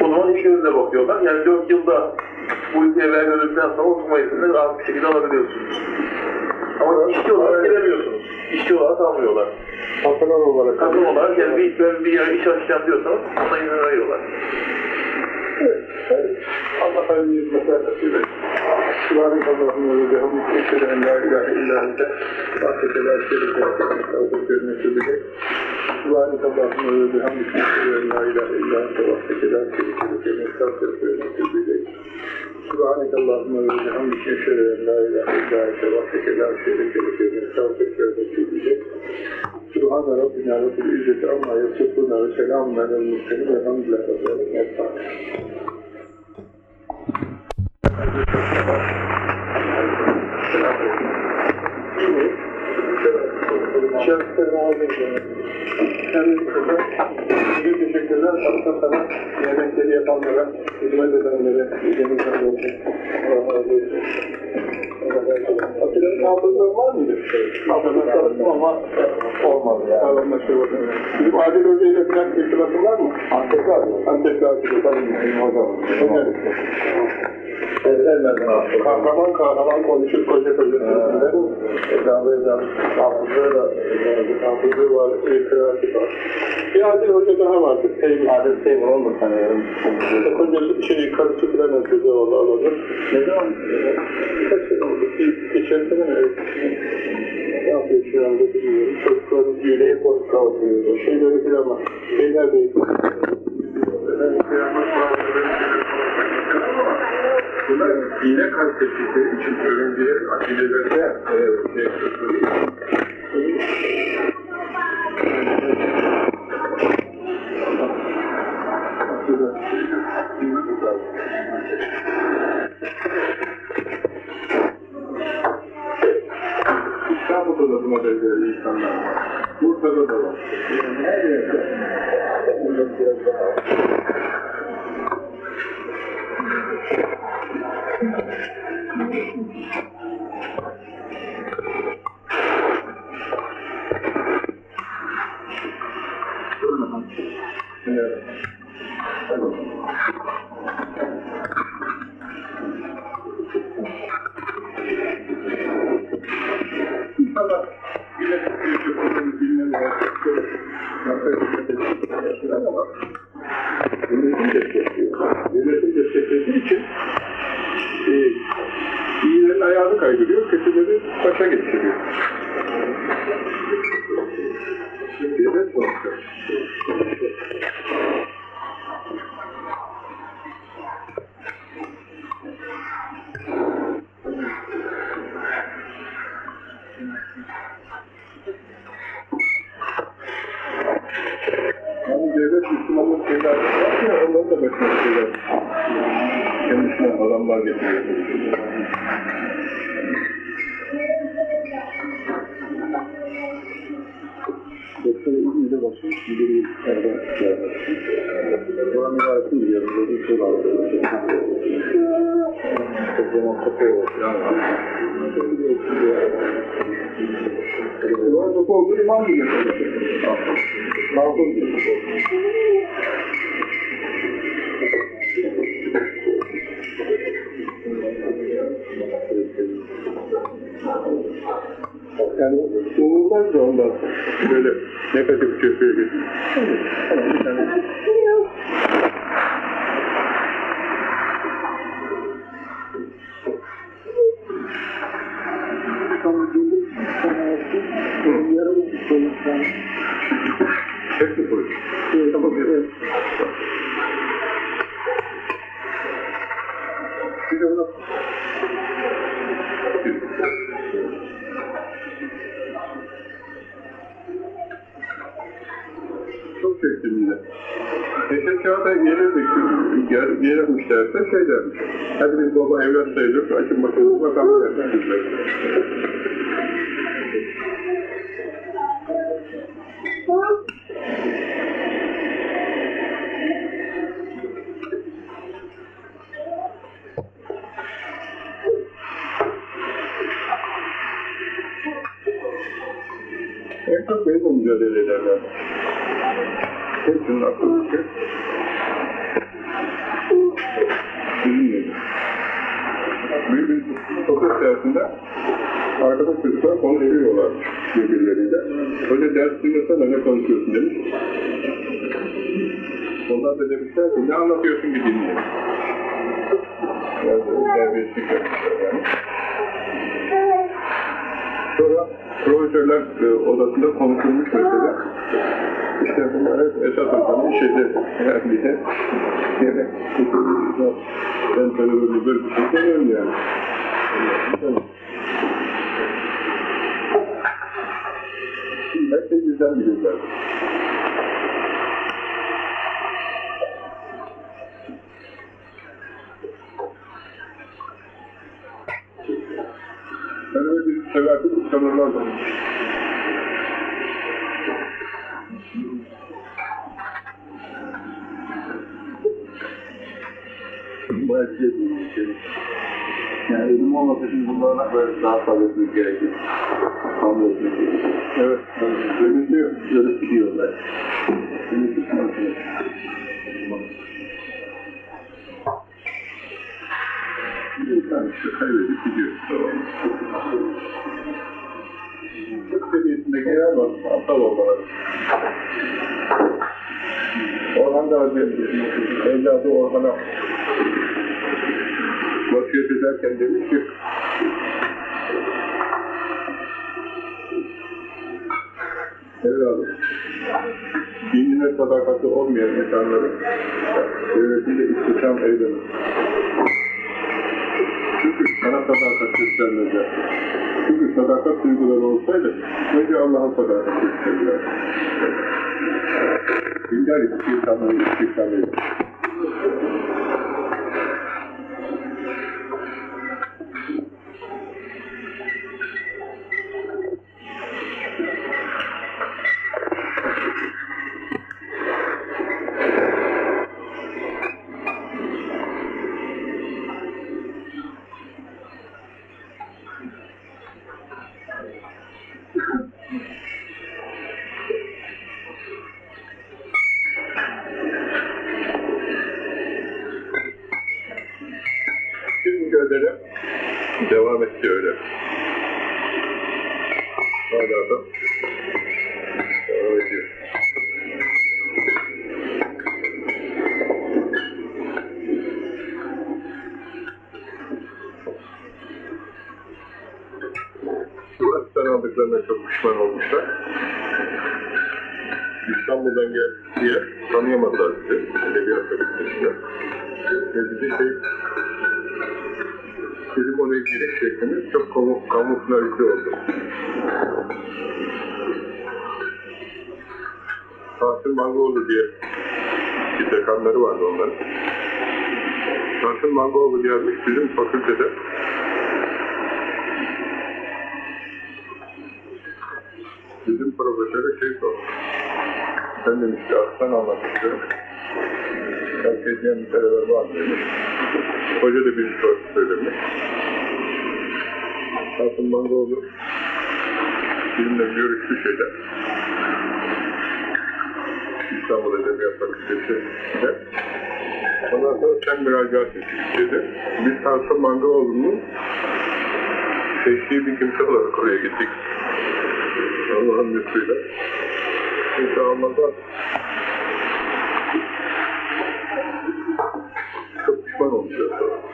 o zaman iyi gözle bakıyorlar. Yani 4 yılda bu ülkeye vergi ödedikten sonra oturma izni rahat bir şekilde alabiliyorsunuz. Ama işçi olarak gelemiyorsunuz. İşçi olarak almıyorlar. patron olarak Kadın olarak yani bir, ben bir yere iş açacağım diyorsanız ona izin veriyorlar. Allah hayırlı hizmetler nasip etsin. Subhanak Allah'ın ve bihamdik eşhedü en la ilahe illa ente vahdeke la şerike ve ileyk. Subhanak Allah'ın ve bihamdik eşhedü en la ilahe illa ente vahdeke la şerike ve ileyk. Subhanak Allah'ın ve bihamdik eşhedü en la ilahe illa ente vahdeke la şerike ve ileyk. Subhane Rabbina Rabbil İzzeti amma yasifuna ve selamun alel murselin velhamdülillahi Rabbil alemin. Thank you. Şarkılarını aldım. Hem kısa, bir teşekkürler. Hafta sana yemekleri yapanlara, hizmet edenlere, yemek olsun. Allah razı olsun. Atilla'nın hafızları var mıydı? Hafızını çalıştım ama olmadı ya. Sağlamlaşma şey var. Bizim Adil Hoca ile falan irtibatın var mı? Antep'e abi. Antep'te Adil tabii bizim hocam. Hocam. Sevmezdim abi. Kahraman kahraman konuşur koca koca sözünde. Hesabı hesabı. Hafızlığı da. Hafızlığı var, kıraati var. Bir Adil Hoca daha vardı. Teymi. Adil Seymour oldu sanıyorum. Kocası şey, karısı filan öldürdü valla alınır. Ne zaman? Kaç sene oldu? Bir, geçen sene mi? Ne yapıyor şu anda bilmiyorum. Çocukların yüreği bozuk kalkıyor. Şeyleri filan var. Şeyler değil. Bunlar yine kastettikleri için öğrencilerin akidelerine e, şey, İstanbul'da da buna benzer insanlar var. Bursa'da da var. Her yerde. Burada biraz daha. Var ya, onların da başına şeyler. Kendisine adamlar getiriyor. Doktor İzmir'de basın, bir yerden geldi. Buranın ibaresini biliyorum, böyle bir şey var. O zaman kapıyor falan var. Ulan kapı oldu, imam gibi. Mahkum gibi. Yani umurlar da ondan böyle negatif bir şey gelirmişlerse şey dermiş. Hadi biz baba evlat sayılır, açın bakalım bakalım bizler. En çok benimle mücadele ederler. Hepsinin aklı fikir. Bilinmiyor. Bir sohbet dersinde arkadaş çocuklar konuşuyorlar birbirleriyle. Öyle ders dinlesene ne konuşuyorsun demiş. Onlar da demişler ki ne anlatıyorsun bir dinle. Terbiyesizlik yapmışlar yani. Sonra profesörler e, odasında konuşulmuş mesela. İşte bunlar hep Esat Hoca'nın işleri. Yani bir yemek. Ben tabii böyle bir şey demiyorum yani. Her şey bizden bilirler. Öyle bir severdim, sanırlar da. Olması için bunlarla böyle daha fazla etmek gerekir. Hamle etmek gerekir. Evet. Temizliyor. Ölüp gidiyorlar. Ölüp gidiyorlar. İnsan işte kaybedip gidiyor. Çok seviyesindeki yer var. Aptal olmaları. Orhan da evladı Orhan'a vasiyet ederken demiş ki Evladım, dinine sadakati olmayan insanları devletinde istihdam eyleme. Çünkü sana sadakat göstermeyecek. Çünkü sadakat duyguları olsaydı önce Allah'a sadakat gösterirler. Dindar istihdamı, istihdamı. Tüm bizim fakültede bizim profesöre şey sormuş. Sen demiş ki aslan almak istiyorum. Herkes bir taleber var demiş. Hoca da bir soru söylemiş. Hasan Mangoğlu bizimle görüştü şeyde. İstanbul Edebiyat Fakültesi'nde. Ondan sonra sen müracaat et istedi. Biz Hasan Mangoğlu'nun seçtiği bir kimse olarak oraya gittik. Allah'ın lütfuyla. Kimse almadan çok pişman olmuşlar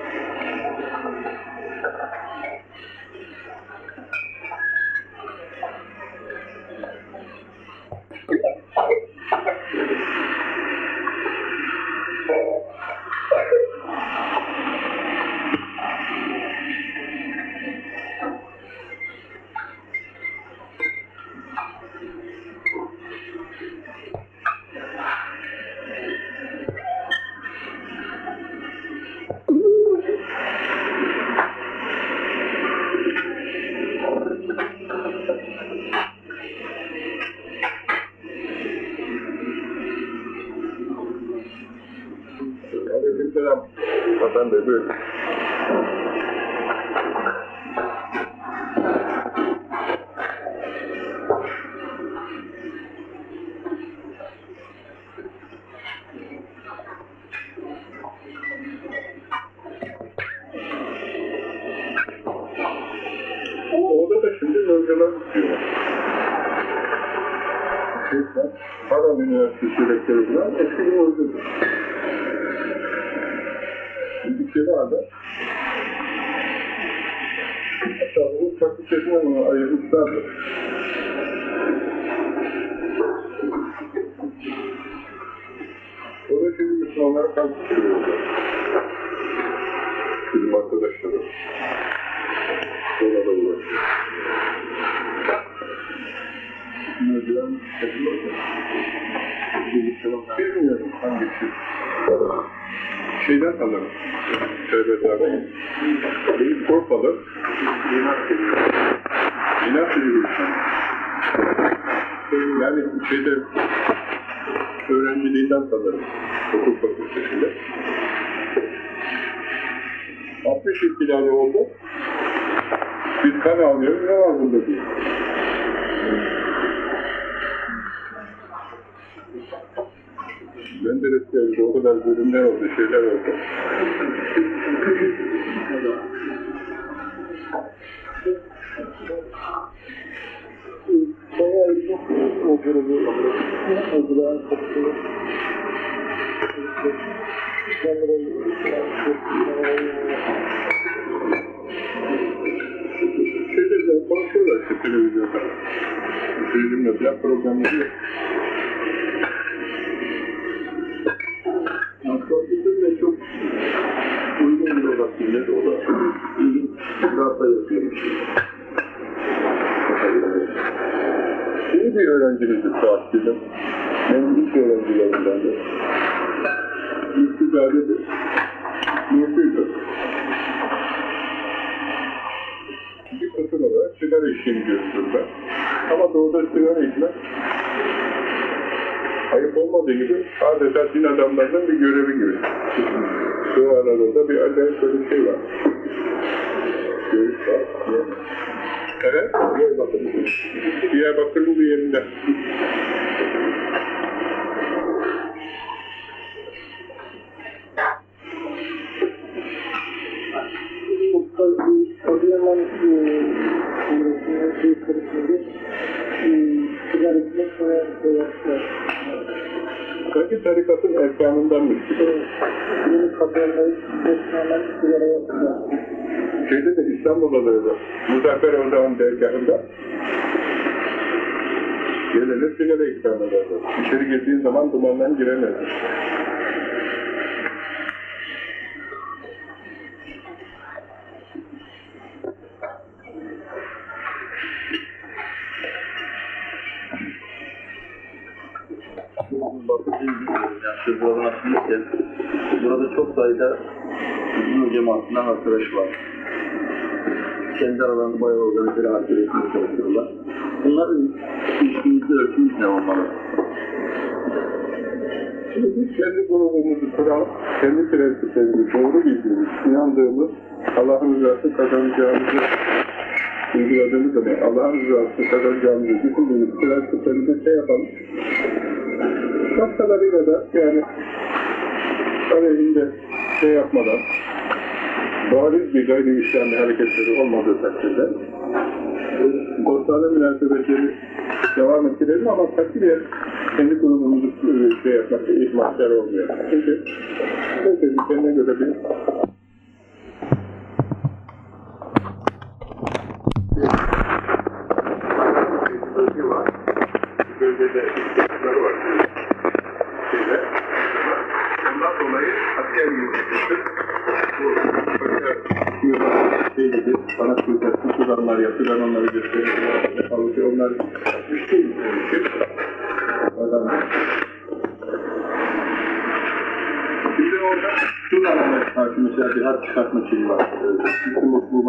kan almıyoruz, ne var bunda diye. Menderes geldi, o kadar bölümler oldu, şeyler oldu. Bayağı çok o grubu hazırlayan toplu. Şeylerle işte televizyonda. Televizyonda falan programları yok. Nankörlükle çok uygun bir olabilir. O da ilginç, rahat da yapıyor bir şey. İyi bir öğrencimizdi Suat bizim. Benim ilk öğrencilerimden de. Evet, Diyarbakır'ın. Sanki tarikatın sigara yapıyor. Şeyde de İstanbul'da da öyle. Muzaffer Özağ'ın dergahında gelene sigara ikram ederler. İçeri girdiğin zaman dumandan giremezsin. Sırbaların aslında burada çok sayıda Müslüman cemaatinden arkadaş var. Kendi aralarında bayağı organize hareket etmeye çalışıyorlar. Bunların ilişkimizde ölçümüz ne olmalı? Şimdi biz kendi grubumuzu kuralım, kendi prensiplerimizi doğru bildiğimiz, inandığımız, Allah'ın rızası kazanacağımızı uyguladığımız zaman Allah'ın rızası kazanacağımızı düşündüğümüz prensiplerimizi şey yapalım. Başkalarıyla da yani aleyhinde şey yapmadan, bariz bir gayri İslami hareketleri olmadığı takdirde dostane münasebetleri devam ettirelim ama takdir kendi grubumuzu e, şey yapmak, ihmaller olmuyor. Çünkü herkesin kendine göre bir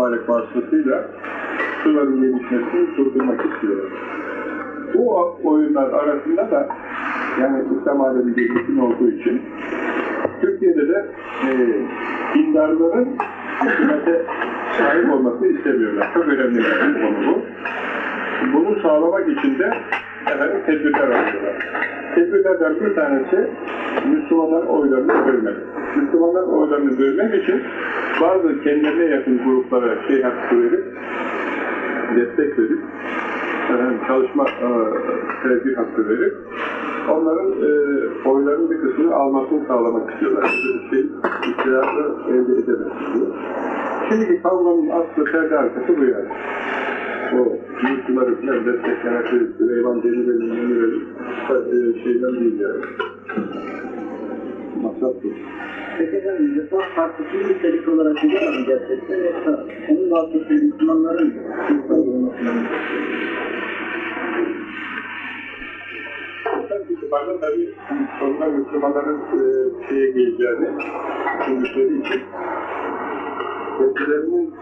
mübarek vasıtasıyla suların gelişmesini durdurmak istiyorlar. Bu oyunlar arasında da yani İslam alemi gelişim olduğu için Türkiye'de de e, dindarların hükümete sahip olmasını istemiyorlar. Çok önemli bir konu bu. Bunu sağlamak için de efendim tedbirler alıyorlar. Tedbirlerden bir tanesi Müslümanların oylarını bölmek. Müslümanların oylarını bölmek için bazı kendilerine yakın gruplara şey hakkı verip, destek verip, çalışma tercih hakkı verip, onların e, oyların bir kısmını almasını sağlamak istiyorlar. Bir şey iktidarı elde edemez. Şimdiki kavganın aslı perde arkası bu yani. O yurtçuları falan desteklemek, Süleyman Demirel'in Demirel'in e, şeyden değil yani. Maksat bu. Efendim, Refah Partisi nitelik olarak sigara mı gerçekten yoksa onun vasıtasıyla Müslümanların mı? Bundan itibaren tabii sonunda Müslümanların e, şeye geleceğini düşündükleri için kendilerinin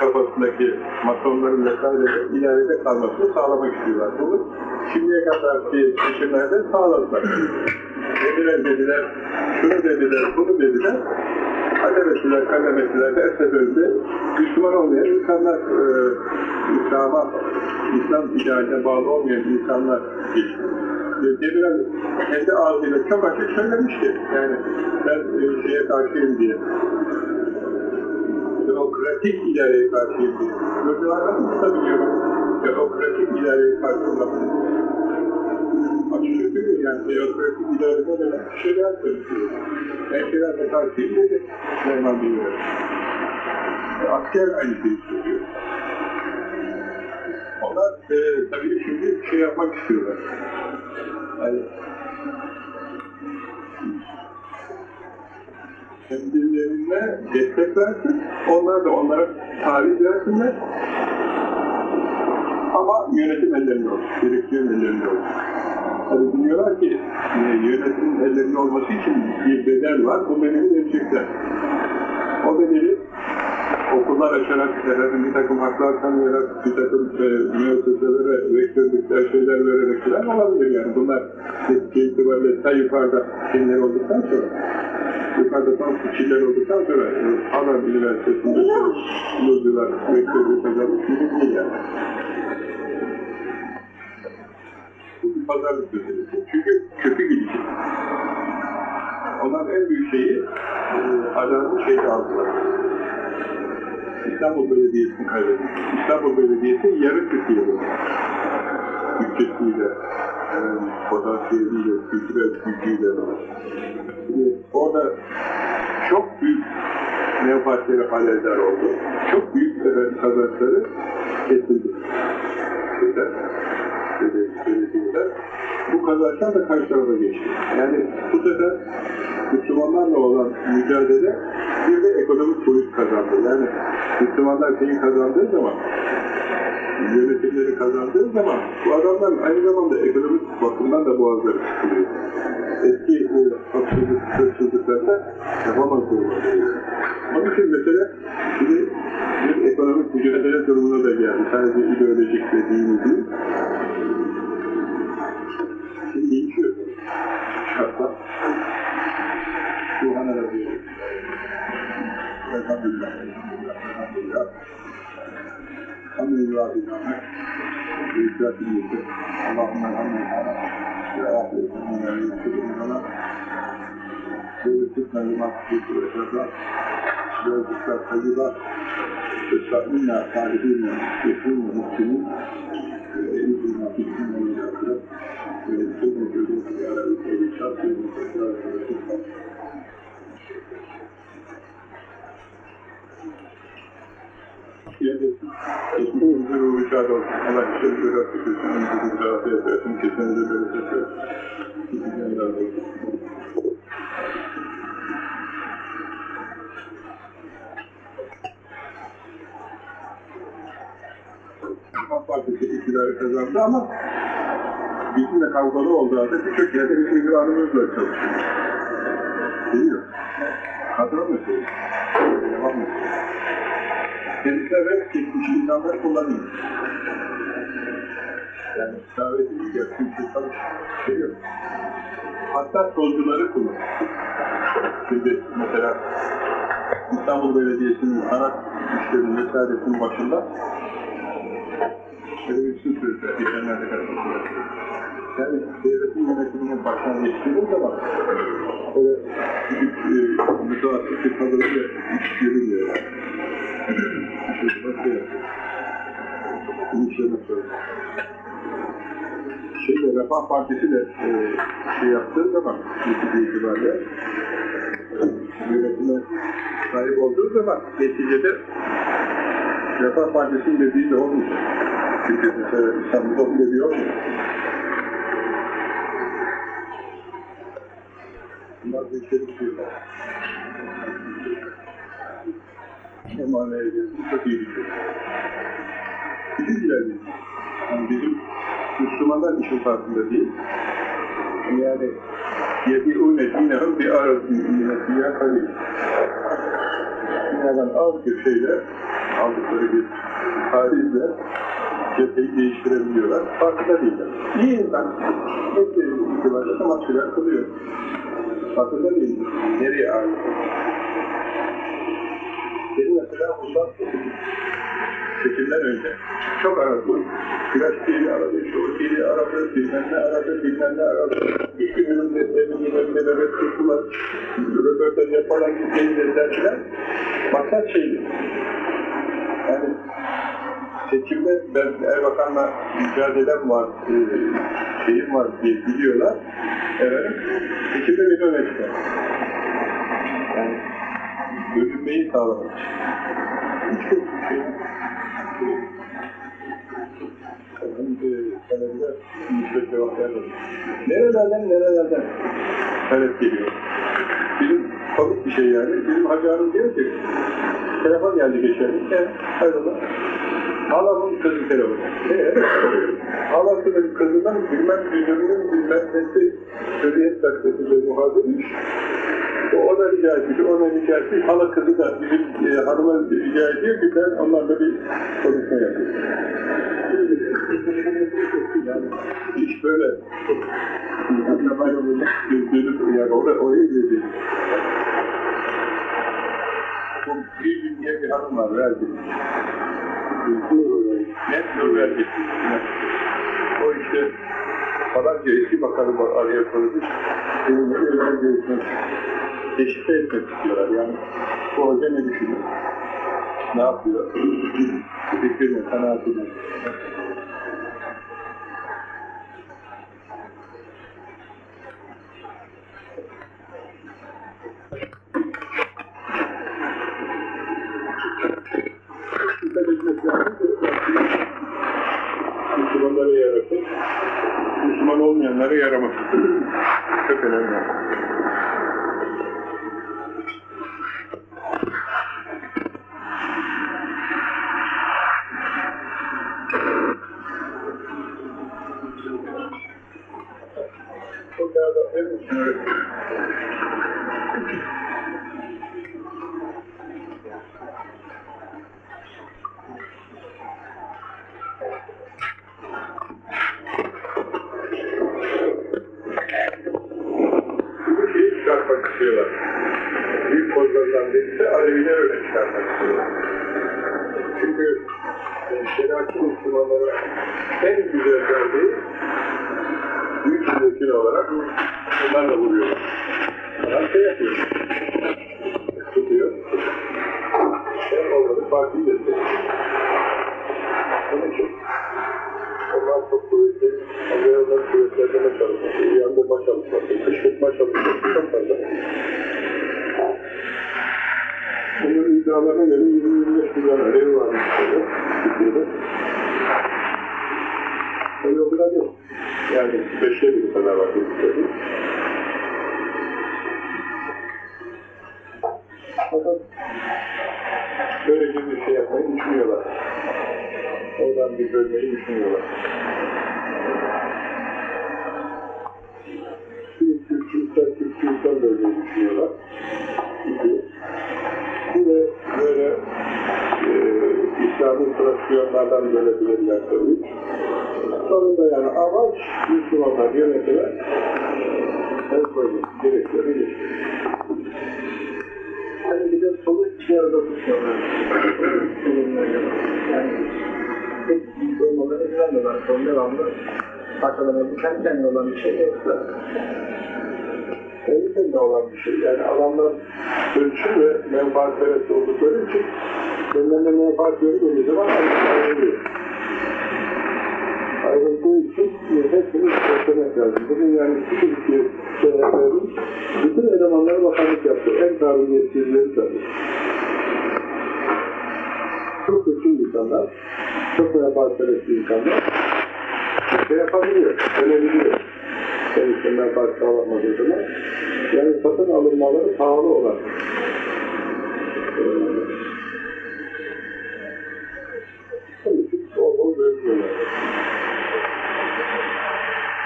kafasındaki masonların vesaire ileride kalmasını sağlamak istiyorlar. Bunu şimdiye kadar ki seçimlerde sağladılar. Dediler dediler, şunu dediler, bunu dediler. kalemetiler, kalemetiler her seferinde Müslüman olmayan insanlar, e, İslam'a, İslam idealine bağlı olmayan insanlar Demirel kendi ağzıyla çok açık söylemişti. Yani ben e, şeye karşıyım diye. Demokratik idareye karşıyım diye. Gürcüler nasıl tutabiliyorum? Demokratik idareye karşıyım açık söylüyor yani teokratik idarede de şeyler söylüyor. Ben şeylerle karşıyım dedi Süleyman Demirel. Asker aynı şeyi söylüyor. Onlar e, tabii şimdi şey yapmak istiyorlar. Yani kendilerine destek versin, onlar da onlara taviz versinler. Ama yönetim ellerinde olsun, direksiyon ellerinde olsun. Tabii biliyorlar ki e, yönetim ellerinde olması için bir bedel var, bu bedeli verecekler. O bedeli okullar açarak, efendim, bir takım haklar tanıyarak, bir takım e, müesseselere rektörlükler, şeyler vererek falan olabilir yani. Bunlar netice itibariyle ta yukarıda kimler olduktan sonra, yukarıda tam kişiler olduktan sonra e, Harvard Üniversitesi'nde Lozcular, rektörlük kazanmış gibi değil yani. Pazarlık meselesi. Çünkü kötü gidecek. Onlar en büyük şeyi e, adamın şeyi aldılar. İstanbul Belediyesi'ni kaybettik. İstanbul Belediyesi yarı Türkiye'de. Bütçesiyle, e, potansiyeliyle, kültürel gücüyle. Şimdi orada çok büyük menfaatleri alevdar oldu. Çok büyük efendim, kazançları kesildi. Şeyler, belediyeler. Bu kazançlar da karşı tarafa geçti. Yani bu sefer Müslümanlarla olan mücadele bir de ekonomik boyut kazandı. Yani Müslümanlar şeyi kazandığı zaman yönetimleri kazandığı zaman bu adamların aynı zamanda ekonomik bakımdan da boğazları sıkılıyor. Eski e, haksızlık, hırsızlıklarda yapamaz durumda. Onun için mesela şimdi bir ekonomik mücadele durumuna da geldi. Sadece ideolojik ve dini değil. Değişiyor. Şartlar. Subhane Rabbi. Elhamdülillah. Elhamdülillah. Hamdülillah. Hamdülillah. Büyükler Allahümme elhamdülillah. Ve hafifliğine yakırıp. Ve tüm vücudu ziyareti perişan bir mutlaka ve Geçmişimizde bu müşahede olsun. Allah işleri böyle atıştırsın. Bizi afiyet versin. Kesinize bereket versin. Partisi iktidarı kazandı ama bizimle kavgalı olduğu halde birçok yerde bizim ünvanımızla çalışıyor. Biliyor. Kadro meselesi. Devam meselesi. Kendisine ve geçmiş insanları kullanıyor. Yani davet ediyor, kimse çalışıyor. Hatta solcuları kullanıyor. Şimdi mesela İstanbul Belediyesi'nin sanat işlerinin vesairesinin başında şöyle bir söz söylediler, geçenlerde karşılaştılar. Yani devletin yönetimine baştan geçtiğiniz zaman böyle küçük e, mütevassıt bir kadroyla iş görülüyor yani. Nasıl? Bir şey nasıl yapıyor? Şeyde, Refah Partisi de e, şey yaptığı zaman, netice itibariyle yönetime sahip olduğu zaman neticede Refah Partisi'nin dediği de olmuyor. Çünkü mesela İstanbul'da dediği olmuyor. Bunlar bir şey biliyorlar. Emaneye geldi, çok iyi biliyor. Bizimkiler değil. Yani bizim Müslümanlar işin farkında değil. Yani يَبِعُونَ دِينَهُمْ بِعَرَضٍ مِنَ الدِّيَا Dünyadan az bir şeyle, aldıkları bir tarizle cepheyi değiştirebiliyorlar. Farkında değiller. İyi insan, hepsi itibariyle namazçılar kılıyor. Farkında değil. Nereye ait? mesela bundan seçimden önce çok aradı. Biraz dili aradı, dili aradı, bilmem ne aradı, bilmem ne aradı. İki günümde evinin önünde nöbet tuttular. Röportaj yaparak gitmeyin dediler. Maksat şeydi. Seçimde ben Erbakan'la mücadelem var, e, şeyim var diye biliyorlar. Efendim, seçimde beni öne çıkar. Yani görünmeyi sağlamak için. Hiç yok bir şey. E, talebler müsbet cevap vermedi. Nerelerden nerelerden talep geliyor. Bizim komik bir şey yani. Bizim Hacı diyor ki, telefon geldi geçen. Evet, hayrola? Halamın kızı telefonu. Ee, halasının kızından bilmem yüzünün bilmem nesi Hürriyet gazetesinde muhabirmiş. O ona rica etmiş, ona rica etmiş. Hala kızı da bizim e, hanıma rica ediyor ki ben onlarla bir konuşma yapayım. yani iş böyle. Dönüp yani oraya, oraya. Bu bir gün diye bir hanım var, verdi. Net nur verdi. O işte falanca eski bakanı bak- araya koymuş. Benimle özel görüşmek, teşhis etmek istiyorlar. Yani bu hoca ne düşünüyor? Ne yapıyor? Fikri ne, kanaati ne? Dikkat etmek lazım. Müslümanlara yarasın. Müslüman olmayanlara yaramasın. Çok önemli. Çok daha da Son devamlı parçalamaya kendi kendine olan bir şey değil. Elbette olan bir şey. Yani adamlar ölçü ve menfaatperest oldukları için kendilerine menfaat görmediği zaman ayrılıyor. Ayrıldığı için hepsini istemek lazım. Bugün yani Türkiye şehirlerin bütün elemanları bakanlık yaptı. En kabiliyetsizleri tabii. Çok kötü insanlar, çok menfaatperest insanlar şey yapabiliyor, ölebiliyor kendisinden fark sağlamadığı zaman yani satın alınmaları pahalı olan.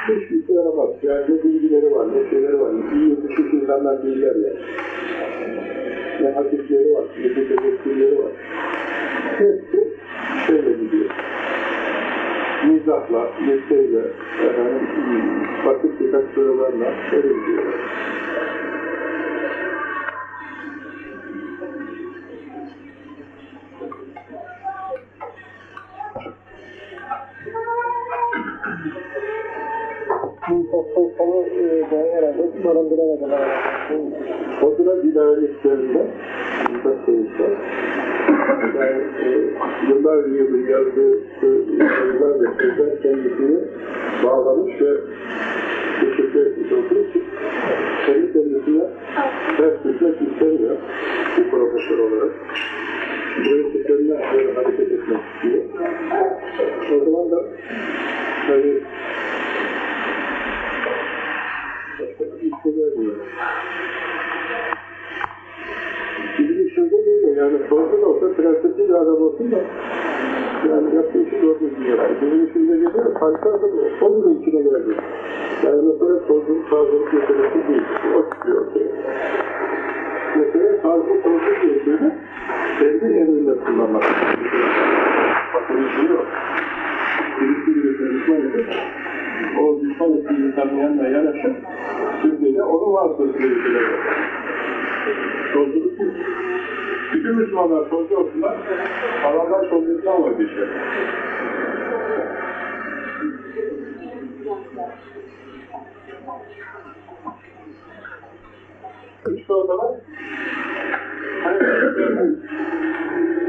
Hiçbir şey yaramaz. Yani ne bilgileri var, ne şeyleri var. İyi yetişmiş insanlar değiller yani. Ne hakikleri var, ne tetekkürleri var. mizahla, yesteyle, efendim, farklı birkaç sorularla öyle gidiyorlar. Mustafa e, da herhalde barındıramadım herhalde. O da vilayetlerinde yani, e, yıllar yılı yazdığı yazılar ve sözler kendisini bağlamış ve teşekkür etmiş olduğu için kendi kendisine ders etmek istemiyor bir profesör olarak. Öğreticilerinden böyle hareket etmek istiyor. O zaman da hani başka bir şey vermiyor. Yani sorgun olsa prensipli bir adam olsun da yani yaptığı işi düzgün yapar. Bizim işimize geliyor, farklı adam o bunun içine geldi. Yani mesela sorgun, sağlık meselesi değil. O çıkıyor ortaya. Mesela sağlıklı sorgun diye kendi emrinde kullanmak. Bakın bir şey yok. Birisi birisine düşman edip, o düşman ettiği insanın yanına yanaşıp, sürgüyle onu vasıtasıyla ilgileniyor. Solculuk bu. Bütün Müslümanlar solcu olsunlar, adamlar solculuktan vazgeçer. İşte o zaman hani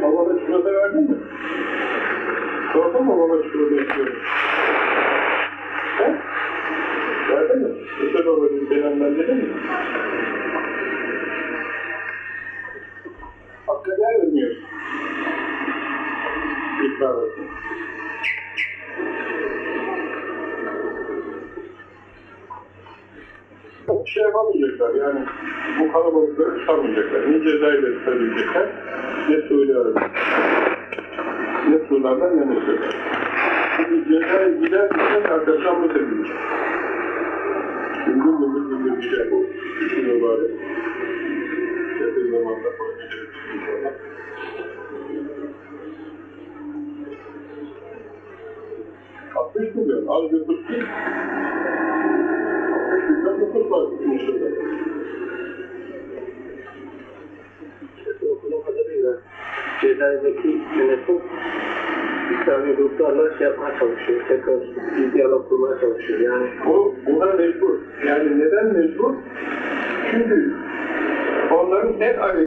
babana çikolata verdin mi? Sordun mu baba çikolata istiyorum? He? Verdin mi? İşte babacığım denenler dedin mi? akla gelmiyor. İkrar etmek. Bir şey yapamayacaklar yani bu kalabalıkları tutamayacaklar. Ne cezayla tutabilecekler ne söylüyorum. Ne surlardan ne mutlular. Şimdi cezaya gider gitmez arkasından mı tepkilecek? Gündür gündür gündür gider bu. Bütün şey yolları. Yakın zamanda bu. 60 milyon, az bir 40 milyon. 60 milyon nüfus var Mısır'da. Okuduğum kadarıyla Cezayir'deki yönetim İslami gruplarla şey yapmaya çalışıyor, tekrar bir diyalog kurmaya çalışıyor. Yani bu, buna mecbur. Yani neden mecbur? Çünkü onların tek ayrı